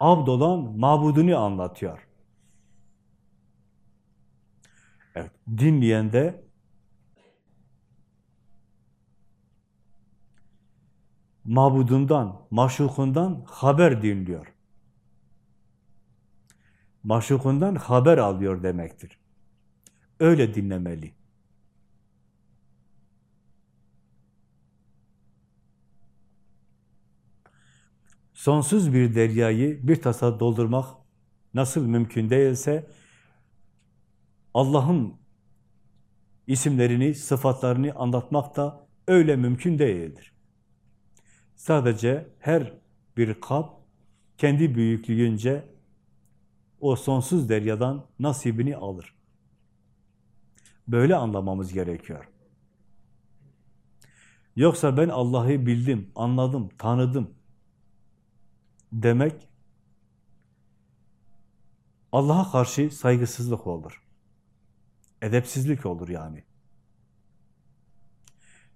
Abd olan mabudunu anlatıyor. Evet, dinleyen de mabudundan, maşukundan haber dinliyor. Maşukundan haber alıyor demektir. Öyle dinlemeli. Sonsuz bir deryayı bir tasa doldurmak nasıl mümkün değilse Allah'ın isimlerini, sıfatlarını anlatmak da öyle mümkün değildir. Sadece her bir kap kendi büyüklüğünce o sonsuz deryadan nasibini alır. Böyle anlamamız gerekiyor. Yoksa ben Allah'ı bildim, anladım, tanıdım demek Allah'a karşı saygısızlık olur. Edepsizlik olur yani.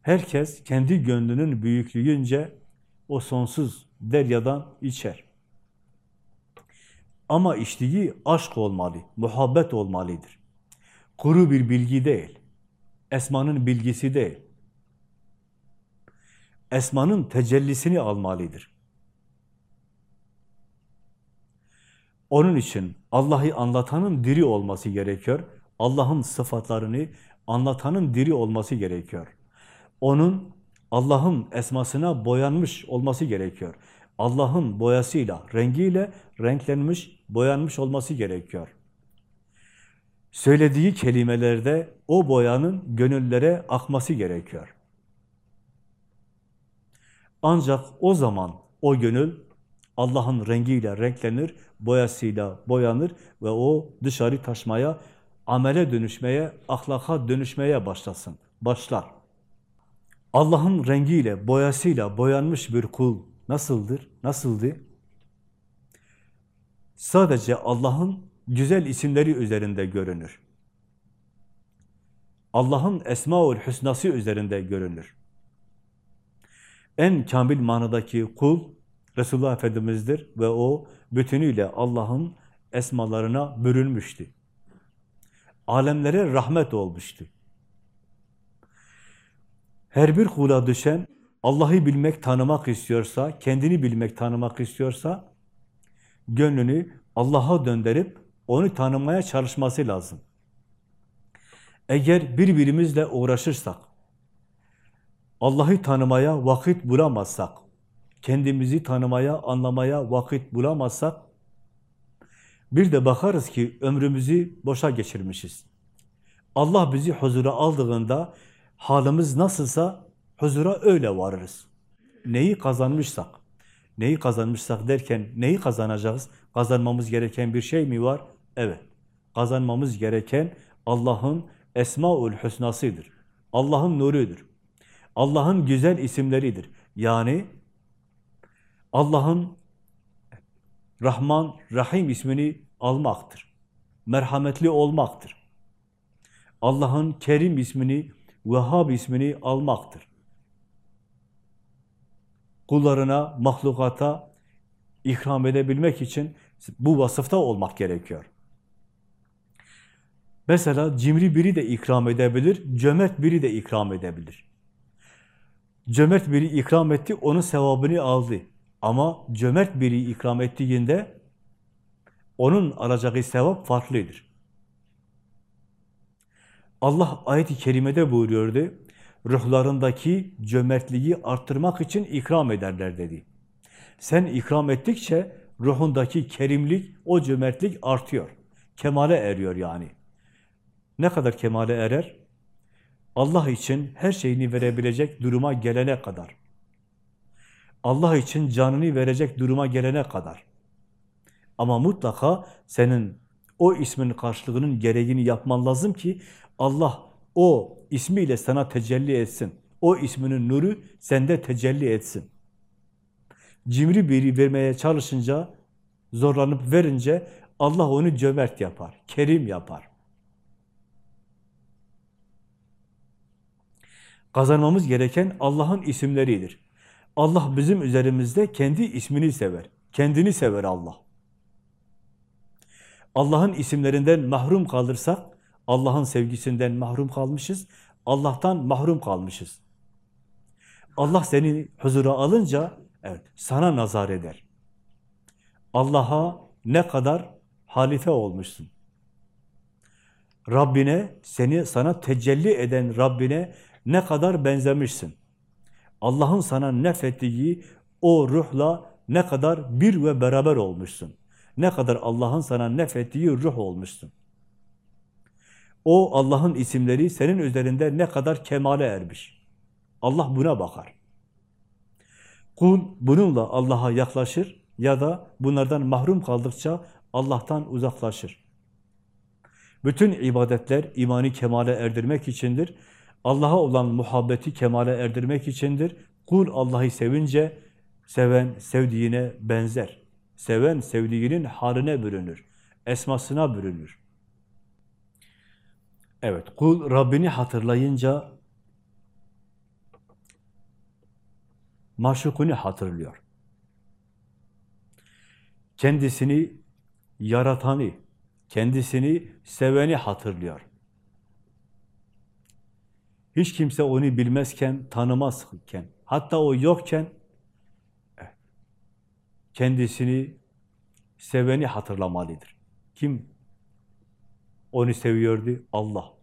Herkes kendi gönlünün büyüklüğünce o sonsuz deryadan içer. Ama içtiği aşk olmalı, muhabbet olmalıdır. Kuru bir bilgi değil. Esmanın bilgisi değil. Esmanın tecellisini almalıdır. Onun için Allah'ı anlatanın diri olması gerekiyor. Allah'ın sıfatlarını anlatanın diri olması gerekiyor. Onun Allah'ın esmasına boyanmış olması gerekiyor. Allah'ın boyasıyla, rengiyle renklenmiş, boyanmış olması gerekiyor. Söylediği kelimelerde o boyanın gönüllere akması gerekiyor. Ancak o zaman o gönül Allah'ın rengiyle renklenir, boyasıyla boyanır ve o dışarı taşmaya, amele dönüşmeye, ahlaka dönüşmeye başlasın, başlar. Allah'ın rengiyle, boyasıyla boyanmış bir kul nasıldır, nasıldı? Sadece Allah'ın güzel isimleri üzerinde görünür. Allah'ın Esmaül Hüsnası üzerinde görünür. En kamil manadaki kul Resulullah Efendimiz'dir ve o bütünüyle Allah'ın esmalarına bürünmüştü. Alemlere rahmet olmuştu. Her bir kula düşen Allah'ı bilmek, tanımak istiyorsa, kendini bilmek, tanımak istiyorsa gönlünü Allah'a döndürüp onu tanımaya çalışması lazım. Eğer birbirimizle uğraşırsak, Allah'ı tanımaya vakit bulamazsak, kendimizi tanımaya, anlamaya vakit bulamazsak, bir de bakarız ki ömrümüzü boşa geçirmişiz. Allah bizi huzura aldığında halimiz nasılsa huzura öyle varırız. Neyi kazanmışsak, neyi kazanmışsak derken neyi kazanacağız? Kazanmamız gereken bir şey mi var? Evet. Kazanmamız gereken Allah'ın Esmaül Hüsnasıdır. Allah'ın nurudur. Allah'ın güzel isimleridir. Yani Allah'ın Rahman, Rahim ismini almaktır. Merhametli olmaktır. Allah'ın Kerim ismini, Vehhab ismini almaktır. Kullarına, mahlukata ikram edebilmek için bu vasıfta olmak gerekiyor. Mesela cimri biri de ikram edebilir, cömert biri de ikram edebilir. Cömert biri ikram etti, onun sevabını aldı. Ama cömert biri ikram ettiğinde onun alacağı sevap farklıdır. Allah ayet-i kerimede buyuruyordu, ruhlarındaki cömertliği arttırmak için ikram ederler dedi. Sen ikram ettikçe ruhundaki kerimlik, o cömertlik artıyor. Kemale eriyor yani. Ne kadar kemale erer? Allah için her şeyini verebilecek duruma gelene kadar. Allah için canını verecek duruma gelene kadar. Ama mutlaka senin o ismin karşılığının gereğini yapman lazım ki Allah o ismiyle sana tecelli etsin. O isminin nuru sende tecelli etsin. Cimri biri vermeye çalışınca, zorlanıp verince Allah onu cömert yapar, kerim yapar. Kazanmamız gereken Allah'ın isimleridir. Allah bizim üzerimizde kendi ismini sever. Kendini sever Allah. Allah'ın isimlerinden mahrum kalırsak, Allah'ın sevgisinden mahrum kalmışız, Allah'tan mahrum kalmışız. Allah seni huzura alınca, evet, sana nazar eder. Allah'a ne kadar halife olmuşsun. Rabbine, seni sana tecelli eden Rabbine ne kadar benzemişsin. Allah'ın sana nefettiği o ruhla ne kadar bir ve beraber olmuşsun. Ne kadar Allah'ın sana nefettiği ruh olmuşsun. O Allah'ın isimleri senin üzerinde ne kadar kemale ermiş. Allah buna bakar. Kul bununla Allah'a yaklaşır ya da bunlardan mahrum kaldıkça Allah'tan uzaklaşır. Bütün ibadetler imani kemale erdirmek içindir. Allah'a olan muhabbeti kemale erdirmek içindir. Kul Allah'ı sevince seven sevdiğine benzer. Seven sevdiğinin haline bürünür. Esmasına bürünür. Evet, kul Rabbini hatırlayınca maşukunu hatırlıyor. Kendisini yaratanı, kendisini seveni hatırlıyor. Hiç kimse onu bilmezken, tanımazken, hatta o yokken kendisini seveni hatırlamalıdır. Kim onu seviyordu? Allah.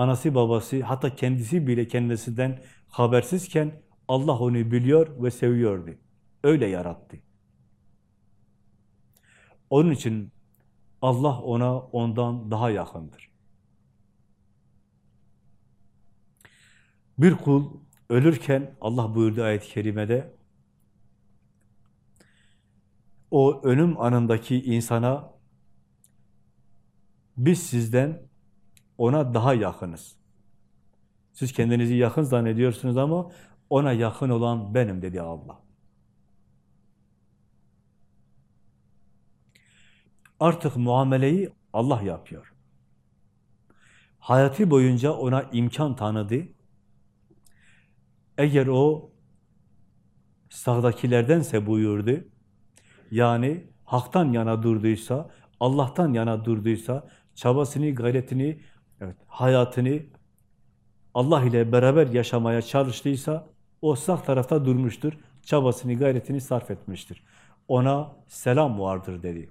Anası babası, hatta kendisi bile kendisinden habersizken Allah onu biliyor ve seviyordu. Öyle yarattı. Onun için Allah ona ondan daha yakındır. Bir kul ölürken Allah buyurdu ayet-i kerimede o ölüm anındaki insana biz sizden ona daha yakınız. Siz kendinizi yakın zannediyorsunuz ama ona yakın olan benim dedi Allah. Artık muameleyi Allah yapıyor. Hayatı boyunca ona imkan tanıdı. Eğer o sağdakilerdense buyurdu, yani haktan yana durduysa, Allah'tan yana durduysa, çabasını, gayretini, evet, hayatını Allah ile beraber yaşamaya çalıştıysa, o sağ tarafta durmuştur, çabasını, gayretini sarf etmiştir. Ona selam vardır dedi.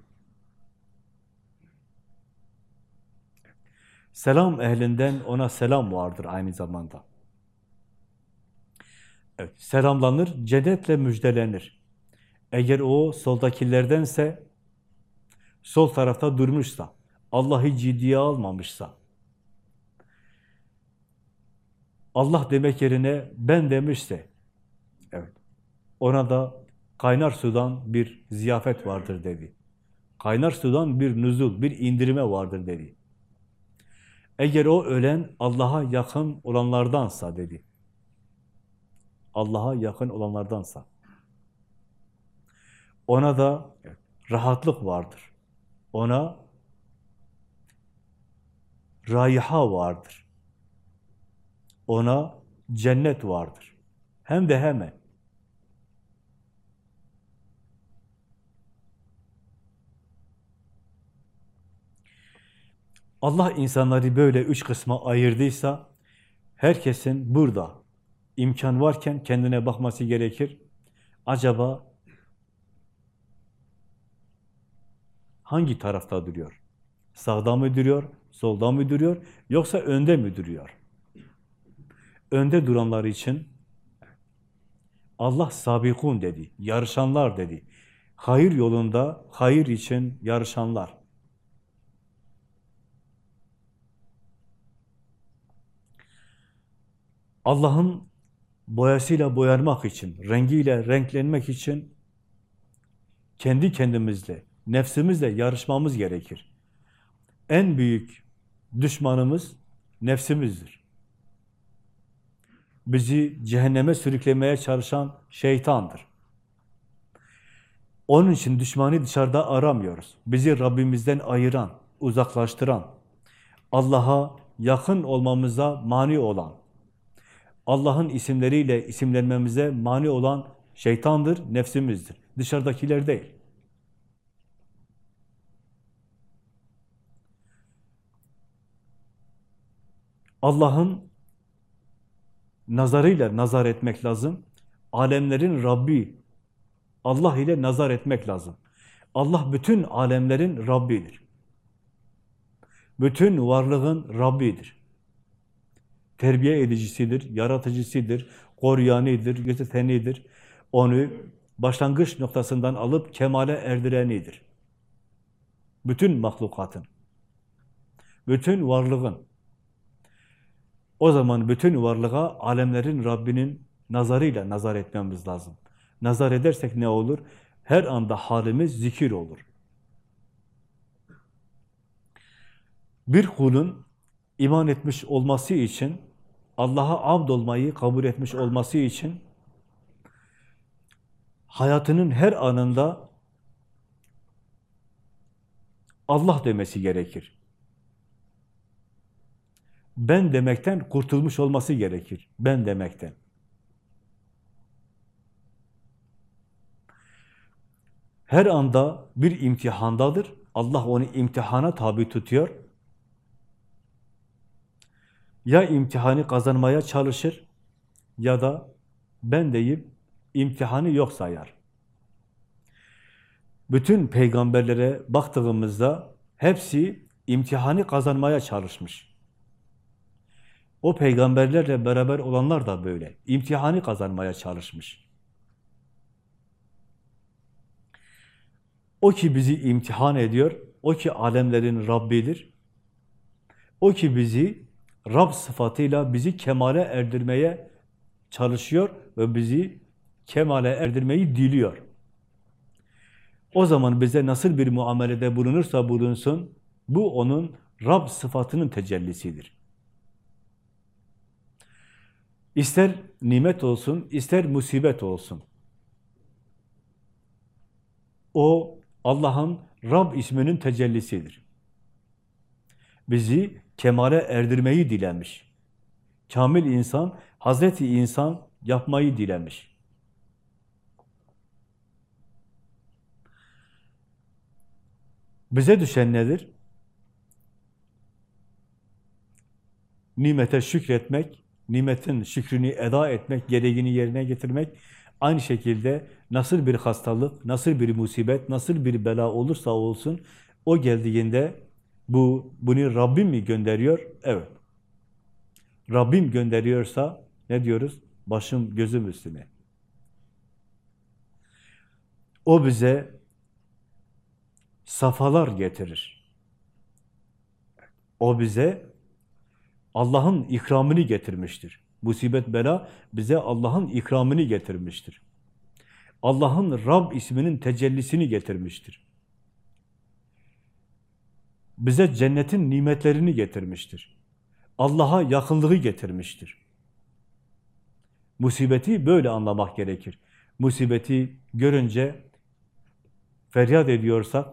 Selam ehlinden ona selam vardır aynı zamanda. Evet, selamlanır, cennetle müjdelenir. Eğer o soldakilerdense, sol tarafta durmuşsa, Allah'ı ciddiye almamışsa, Allah demek yerine ben demişse, evet, ona da kaynar sudan bir ziyafet vardır dedi. Kaynar sudan bir nüzul, bir indirime vardır dedi. Eğer o ölen Allah'a yakın olanlardansa dedi. Allah'a yakın olanlardansa. Ona da rahatlık vardır. Ona raiha vardır. Ona cennet vardır. Hem de hemen. Allah insanları böyle üç kısma ayırdıysa, herkesin burada imkan varken kendine bakması gerekir. Acaba hangi tarafta duruyor? Sağda mı duruyor, solda mı duruyor, yoksa önde mi duruyor? Önde duranlar için Allah sabikun dedi, yarışanlar dedi. Hayır yolunda, hayır için yarışanlar. Allah'ın boyasıyla boyanmak için, rengiyle renklenmek için kendi kendimizle, nefsimizle yarışmamız gerekir. En büyük düşmanımız nefsimizdir. Bizi cehenneme sürüklemeye çalışan şeytandır. Onun için düşmanı dışarıda aramıyoruz. Bizi Rabbimizden ayıran, uzaklaştıran, Allah'a yakın olmamıza mani olan, Allah'ın isimleriyle isimlenmemize mani olan şeytandır, nefsimizdir. Dışarıdakiler değil. Allah'ın nazarıyla nazar etmek lazım. Alemlerin Rabbi, Allah ile nazar etmek lazım. Allah bütün alemlerin Rabbidir. Bütün varlığın Rabbidir terbiye edicisidir, yaratıcısıdır, koruyanidir, gözetenidir. Onu başlangıç noktasından alıp kemale erdirenidir. Bütün mahlukatın, bütün varlığın. O zaman bütün varlığa alemlerin Rabbinin nazarıyla nazar etmemiz lazım. Nazar edersek ne olur? Her anda halimiz zikir olur. Bir kulun iman etmiş olması için Allah'a abd olmayı kabul etmiş olması için hayatının her anında Allah demesi gerekir. Ben demekten kurtulmuş olması gerekir. Ben demekten. Her anda bir imtihandadır. Allah onu imtihana tabi tutuyor. Ya imtihanı kazanmaya çalışır ya da ben deyip imtihanı yok sayar. Bütün peygamberlere baktığımızda hepsi imtihanı kazanmaya çalışmış. O peygamberlerle beraber olanlar da böyle. İmtihanı kazanmaya çalışmış. O ki bizi imtihan ediyor, o ki alemlerin Rabbidir. O ki bizi Rab sıfatıyla bizi kemale erdirmeye çalışıyor ve bizi kemale erdirmeyi diliyor. O zaman bize nasıl bir muamelede bulunursa bulunsun, bu onun Rab sıfatının tecellisidir. İster nimet olsun, ister musibet olsun. O Allah'ın Rab isminin tecellisidir. Bizi kemale erdirmeyi dilemiş. Kamil insan, Hazreti insan yapmayı dilemiş. Bize düşen nedir? Nimete şükretmek, nimetin şükrünü eda etmek, gereğini yerine getirmek, aynı şekilde nasıl bir hastalık, nasıl bir musibet, nasıl bir bela olursa olsun, o geldiğinde bu bunu Rabbim mi gönderiyor? Evet. Rabbim gönderiyorsa ne diyoruz? Başım gözüm üstüne. O bize safalar getirir. O bize Allah'ın ikramını getirmiştir. Musibet bela bize Allah'ın ikramını getirmiştir. Allah'ın Rab isminin tecellisini getirmiştir. Bize cennetin nimetlerini getirmiştir. Allah'a yakınlığı getirmiştir. Musibeti böyle anlamak gerekir. Musibeti görünce feryat ediyorsak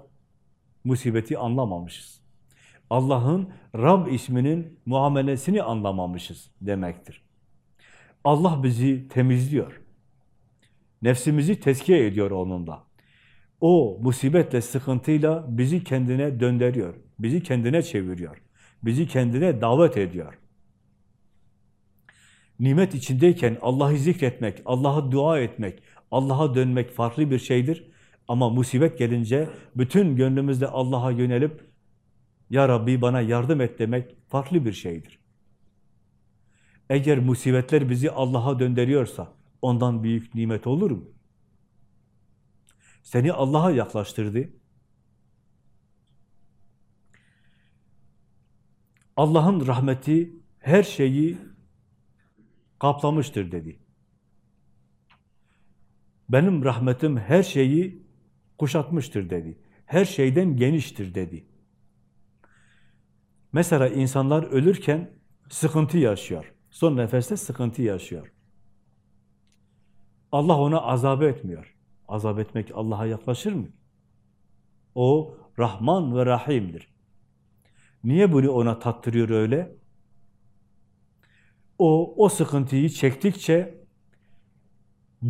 musibeti anlamamışız. Allah'ın Rab isminin muamelesini anlamamışız demektir. Allah bizi temizliyor. Nefsimizi tezkiye ediyor onunla. O musibetle, sıkıntıyla bizi kendine döndürüyor. Bizi kendine çeviriyor. Bizi kendine davet ediyor. Nimet içindeyken Allah'ı zikretmek, Allah'a dua etmek, Allah'a dönmek farklı bir şeydir. Ama musibet gelince bütün gönlümüzde Allah'a yönelip Ya Rabbi bana yardım et demek farklı bir şeydir. Eğer musibetler bizi Allah'a döndürüyorsa ondan büyük nimet olur mu? Seni Allah'a yaklaştırdı. Allah'ın rahmeti her şeyi kaplamıştır dedi. Benim rahmetim her şeyi kuşatmıştır dedi. Her şeyden geniştir dedi. Mesela insanlar ölürken sıkıntı yaşıyor. Son nefeste sıkıntı yaşıyor. Allah ona azap etmiyor. Azap etmek Allah'a yaklaşır mı? O Rahman ve Rahim'dir. Niye bunu ona tattırıyor öyle? O, o sıkıntıyı çektikçe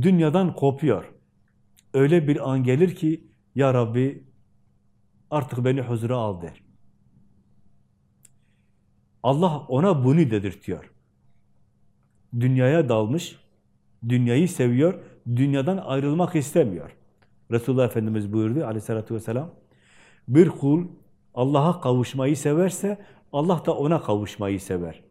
dünyadan kopuyor. Öyle bir an gelir ki, Ya Rabbi artık beni huzura al der. Allah ona bunu dedirtiyor. Dünyaya dalmış, dünyayı seviyor, dünyadan ayrılmak istemiyor. Resulullah Efendimiz buyurdu aleyhissalatü vesselam, bir kul Allah'a kavuşmayı severse, Allah da ona kavuşmayı sever.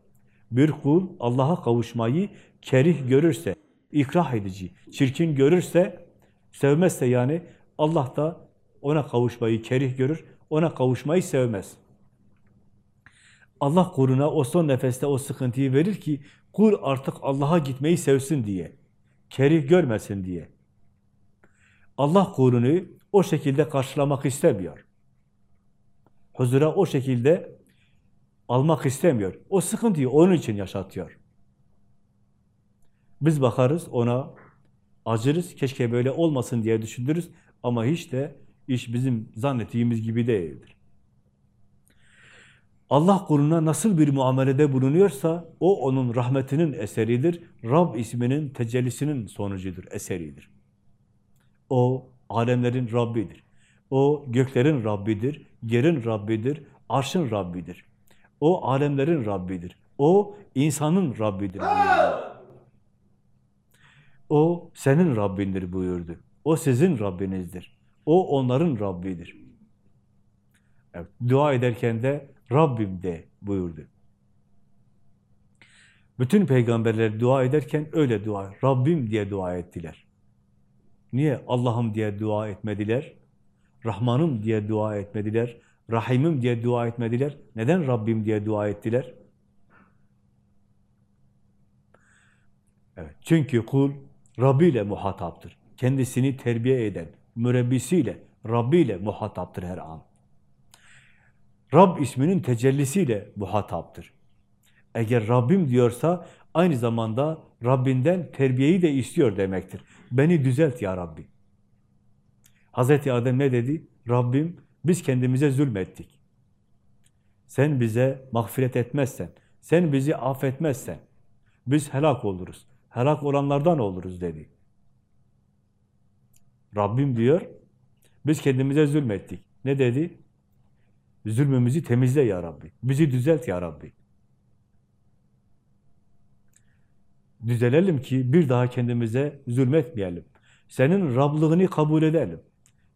Bir kul Allah'a kavuşmayı kerih görürse, ikrah edici, çirkin görürse, sevmezse yani Allah da ona kavuşmayı kerih görür, ona kavuşmayı sevmez. Allah kuluna o son nefeste o sıkıntıyı verir ki kul artık Allah'a gitmeyi sevsin diye, kerih görmesin diye. Allah kulunu o şekilde karşılamak istemiyor. Huzura o şekilde almak istemiyor. O sıkıntıyı onun için yaşatıyor. Biz bakarız ona, acırız, keşke böyle olmasın diye düşünürüz ama hiç de iş bizim zannettiğimiz gibi değildir. Allah kuluna nasıl bir muamelede bulunuyorsa o onun rahmetinin eseridir. Rab isminin tecellisinin sonucudur, eseridir. O alemlerin Rabbidir. O göklerin Rabbidir, yerin Rabbidir, arşın Rabbidir. O alemlerin Rabbidir. O insanın Rabbidir. O senin Rabbindir buyurdu. O sizin Rabbinizdir. O onların Rabbidir. Evet, dua ederken de Rabbim de buyurdu. Bütün peygamberler dua ederken öyle dua, Rabbim diye dua ettiler. Niye Allah'ım diye dua etmediler? Rahmanım diye dua etmediler? Rahimim diye dua etmediler? Neden Rabbim diye dua ettiler? Evet, çünkü kul Rabbi ile muhataptır. Kendisini terbiye eden, mürebbisiyle, Rabbi ile muhataptır her an. Rab isminin tecellisiyle muhataptır. Eğer Rabbim diyorsa aynı zamanda Rabbinden terbiyeyi de istiyor demektir. Beni düzelt ya Rabbi. Hazreti Adem ne dedi? Rabbim biz kendimize zulmettik. Sen bize mağfiret etmezsen, sen bizi affetmezsen biz helak oluruz. Helak olanlardan oluruz dedi. Rabbim diyor, biz kendimize zulmettik. Ne dedi? Zulmümüzü temizle ya Rabbi. Bizi düzelt ya Rabbi. Düzelelim ki bir daha kendimize zulmetmeyelim. Senin Rablığını kabul edelim.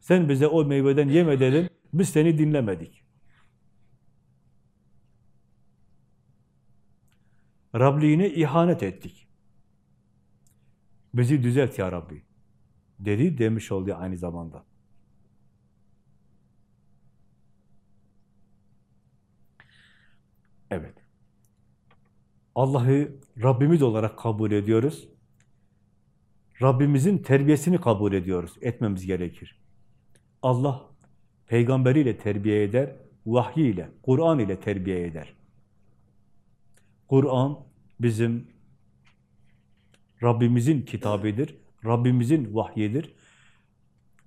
Sen bize o meyveden yeme dedin, biz seni dinlemedik. Rabliğine ihanet ettik. Bizi düzelt ya Rabbi. Dedi, demiş oldu aynı zamanda. Evet. Allah'ı Rabbimiz olarak kabul ediyoruz. Rabbimizin terbiyesini kabul ediyoruz. Etmemiz gerekir. Allah peygamberiyle terbiye eder, vahiy ile, Kur'an ile terbiye eder. Kur'an bizim Rabbimizin kitabıdır, Rabbimizin vahyidir.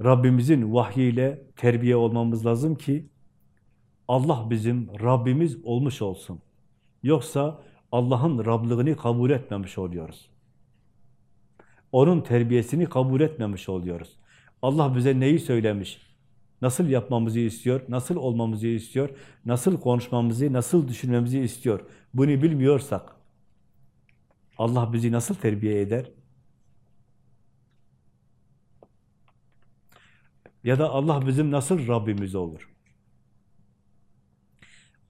Rabbimizin vahyiyle terbiye olmamız lazım ki Allah bizim Rabbimiz olmuş olsun. Yoksa Allah'ın Rablığını kabul etmemiş oluyoruz. Onun terbiyesini kabul etmemiş oluyoruz. Allah bize neyi söylemiş, nasıl yapmamızı istiyor, nasıl olmamızı istiyor, nasıl konuşmamızı, nasıl düşünmemizi istiyor. Bunu bilmiyorsak Allah bizi nasıl terbiye eder? Ya da Allah bizim nasıl Rabbimiz olur?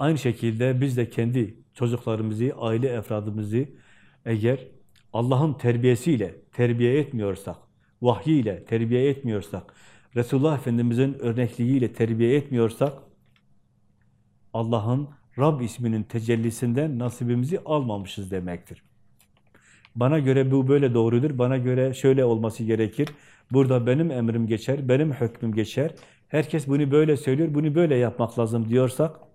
Aynı şekilde biz de kendi çocuklarımızı, aile efradımızı eğer Allah'ın terbiyesiyle terbiye etmiyorsak, vahyiyle terbiye etmiyorsak, Resulullah Efendimiz'in örnekliğiyle terbiye etmiyorsak, Allah'ın Rab isminin tecellisinden nasibimizi almamışız demektir. Bana göre bu böyle doğrudur, bana göre şöyle olması gerekir, burada benim emrim geçer, benim hükmüm geçer, herkes bunu böyle söylüyor, bunu böyle yapmak lazım diyorsak,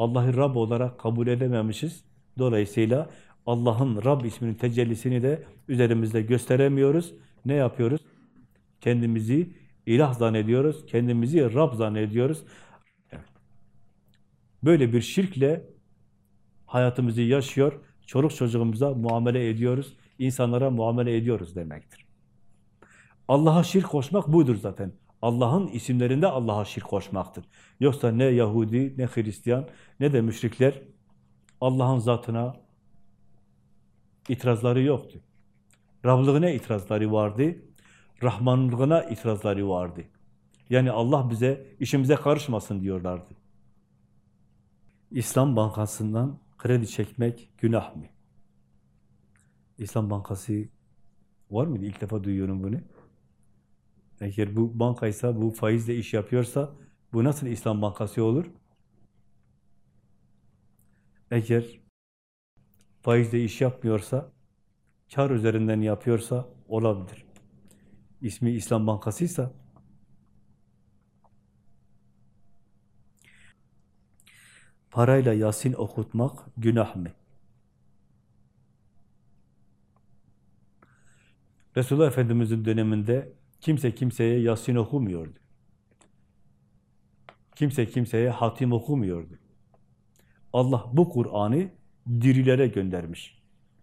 Allah'ı Rab olarak kabul edememişiz. Dolayısıyla Allah'ın Rab isminin tecellisini de üzerimizde gösteremiyoruz. Ne yapıyoruz? Kendimizi ilah zannediyoruz, kendimizi Rab zannediyoruz. Böyle bir şirkle hayatımızı yaşıyor, çoluk çocuğumuza muamele ediyoruz, insanlara muamele ediyoruz demektir. Allah'a şirk koşmak budur zaten. Allah'ın isimlerinde Allah'a şirk koşmaktır. Yoksa ne Yahudi, ne Hristiyan, ne de müşrikler Allah'ın zatına itirazları yoktu. Rablığına itirazları vardı, Rahmanlığına itirazları vardı. Yani Allah bize, işimize karışmasın diyorlardı. İslam Bankası'ndan kredi çekmek günah mı? İslam Bankası var mıydı? İlk defa duyuyorum bunu. Eğer bu bankaysa, bu faizle iş yapıyorsa, bu nasıl İslam Bankası olur? Eğer faizle iş yapmıyorsa, kar üzerinden yapıyorsa olabilir. İsmi İslam Bankasıysa, parayla Yasin okutmak günah mı? Resulullah Efendimiz'in döneminde kimse kimseye Yasin okumuyordu. Kimse kimseye hatim okumuyordu. Allah bu Kur'an'ı dirilere göndermiş.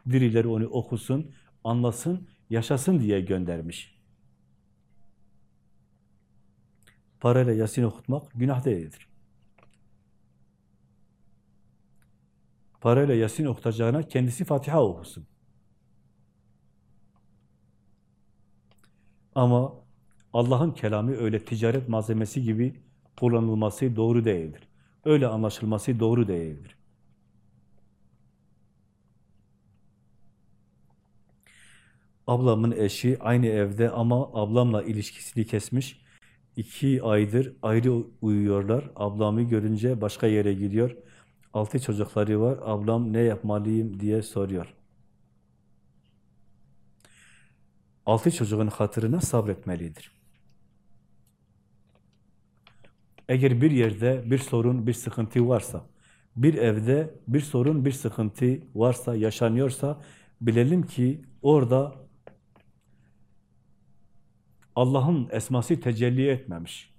Dirileri onu okusun, anlasın, yaşasın diye göndermiş. Parayla Yasin okutmak günah değildir. Parayla Yasin okutacağına kendisi Fatiha okusun. Ama Allah'ın kelamı öyle ticaret malzemesi gibi kullanılması doğru değildir. Öyle anlaşılması doğru değildir. Ablamın eşi aynı evde ama ablamla ilişkisini kesmiş. İki aydır ayrı uyuyorlar. Ablamı görünce başka yere gidiyor. Altı çocukları var. Ablam ne yapmalıyım diye soruyor. Altı çocuğun hatırına sabretmelidir. Eğer bir yerde bir sorun, bir sıkıntı varsa, bir evde bir sorun, bir sıkıntı varsa, yaşanıyorsa, bilelim ki orada Allah'ın esması tecelli etmemiş.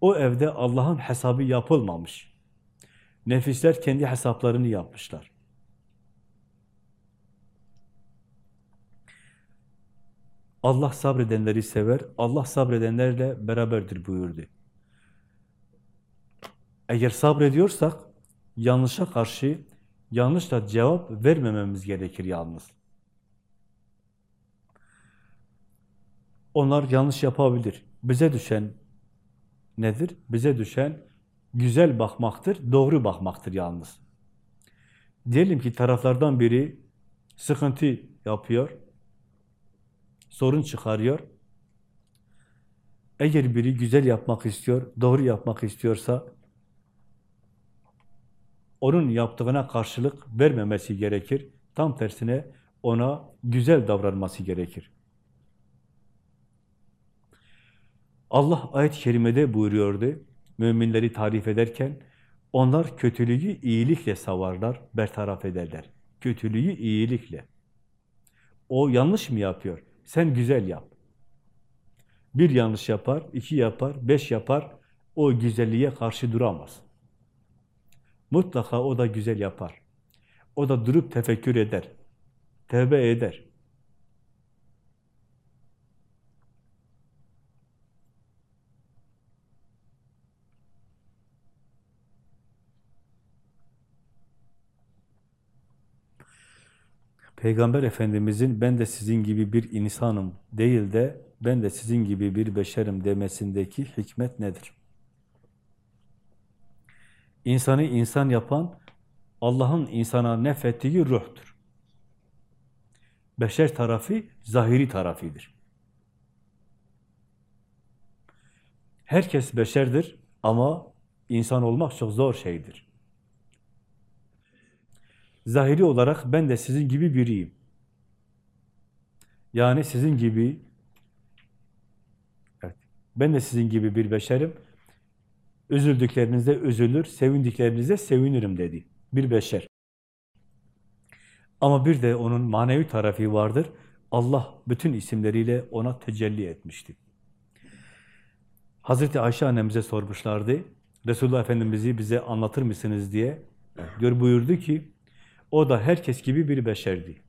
O evde Allah'ın hesabı yapılmamış. Nefisler kendi hesaplarını yapmışlar. Allah sabredenleri sever, Allah sabredenlerle beraberdir buyurdu. Eğer sabrediyorsak, yanlışa karşı yanlışla cevap vermememiz gerekir yalnız. Onlar yanlış yapabilir. Bize düşen nedir? Bize düşen güzel bakmaktır, doğru bakmaktır yalnız. Diyelim ki taraflardan biri sıkıntı yapıyor, sorun çıkarıyor. Eğer biri güzel yapmak istiyor, doğru yapmak istiyorsa, onun yaptığına karşılık vermemesi gerekir. Tam tersine ona güzel davranması gerekir. Allah ayet-i kerimede buyuruyordu, müminleri tarif ederken, onlar kötülüğü iyilikle savarlar, bertaraf ederler. Kötülüğü iyilikle. O yanlış mı yapıyor? Sen güzel yap. Bir yanlış yapar, iki yapar, beş yapar, o güzelliğe karşı duramaz. Mutlaka o da güzel yapar. O da durup tefekkür eder, tevbe eder. Peygamber Efendimizin ben de sizin gibi bir insanım değil de ben de sizin gibi bir beşerim demesindeki hikmet nedir? İnsanı insan yapan Allah'ın insana nefettiği ruhtur. Beşer tarafı zahiri tarafıdır. Herkes beşerdir ama insan olmak çok zor şeydir. Zahiri olarak ben de sizin gibi biriyim. Yani sizin gibi evet, ben de sizin gibi bir beşerim. Üzüldüklerinizde üzülür, sevindiklerinizde sevinirim dedi. Bir beşer. Ama bir de onun manevi tarafı vardır. Allah bütün isimleriyle ona tecelli etmişti. Hazreti Ayşe annemize sormuşlardı. Resulullah Efendimiz'i bize anlatır mısınız diye. Gör buyurdu ki, o da herkes gibi bir beşerdi.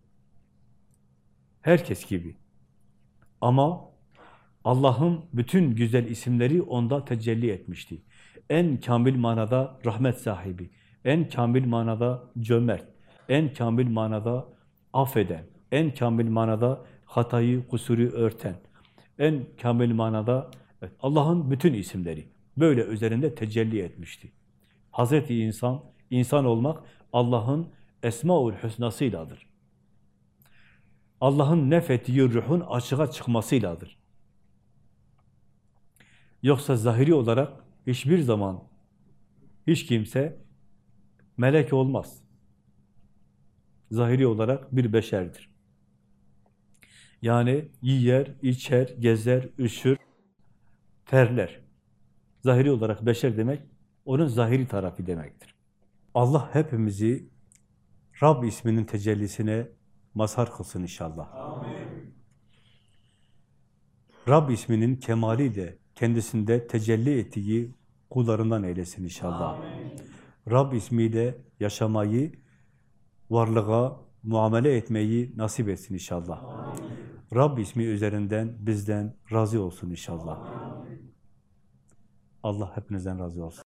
Herkes gibi. Ama Allah'ın bütün güzel isimleri onda tecelli etmişti. En kamil manada rahmet sahibi, en kamil manada cömert, en kamil manada affeden, en kamil manada hatayı, kusuru örten, en kamil manada evet, Allah'ın bütün isimleri böyle üzerinde tecelli etmişti. Hazreti insan, insan olmak Allah'ın Esmaül Hüsna'sıyladır. Allah'ın nefettiği ruhun açığa çıkmasıyladır. Yoksa zahiri olarak hiçbir zaman hiç kimse melek olmaz. Zahiri olarak bir beşerdir. Yani yiyer, içer, gezer, üşür, terler. Zahiri olarak beşer demek, onun zahiri tarafı demektir. Allah hepimizi Rab isminin tecellisine mazhar kılsın inşallah. Amin. Rab isminin kemali de kendisinde tecelli ettiği kullarından eylesin inşallah. Amin. Rab ismiyle yaşamayı, varlığa muamele etmeyi nasip etsin inşallah. Amin. Rab ismi üzerinden bizden razı olsun inşallah. Amin. Allah hepinizden razı olsun.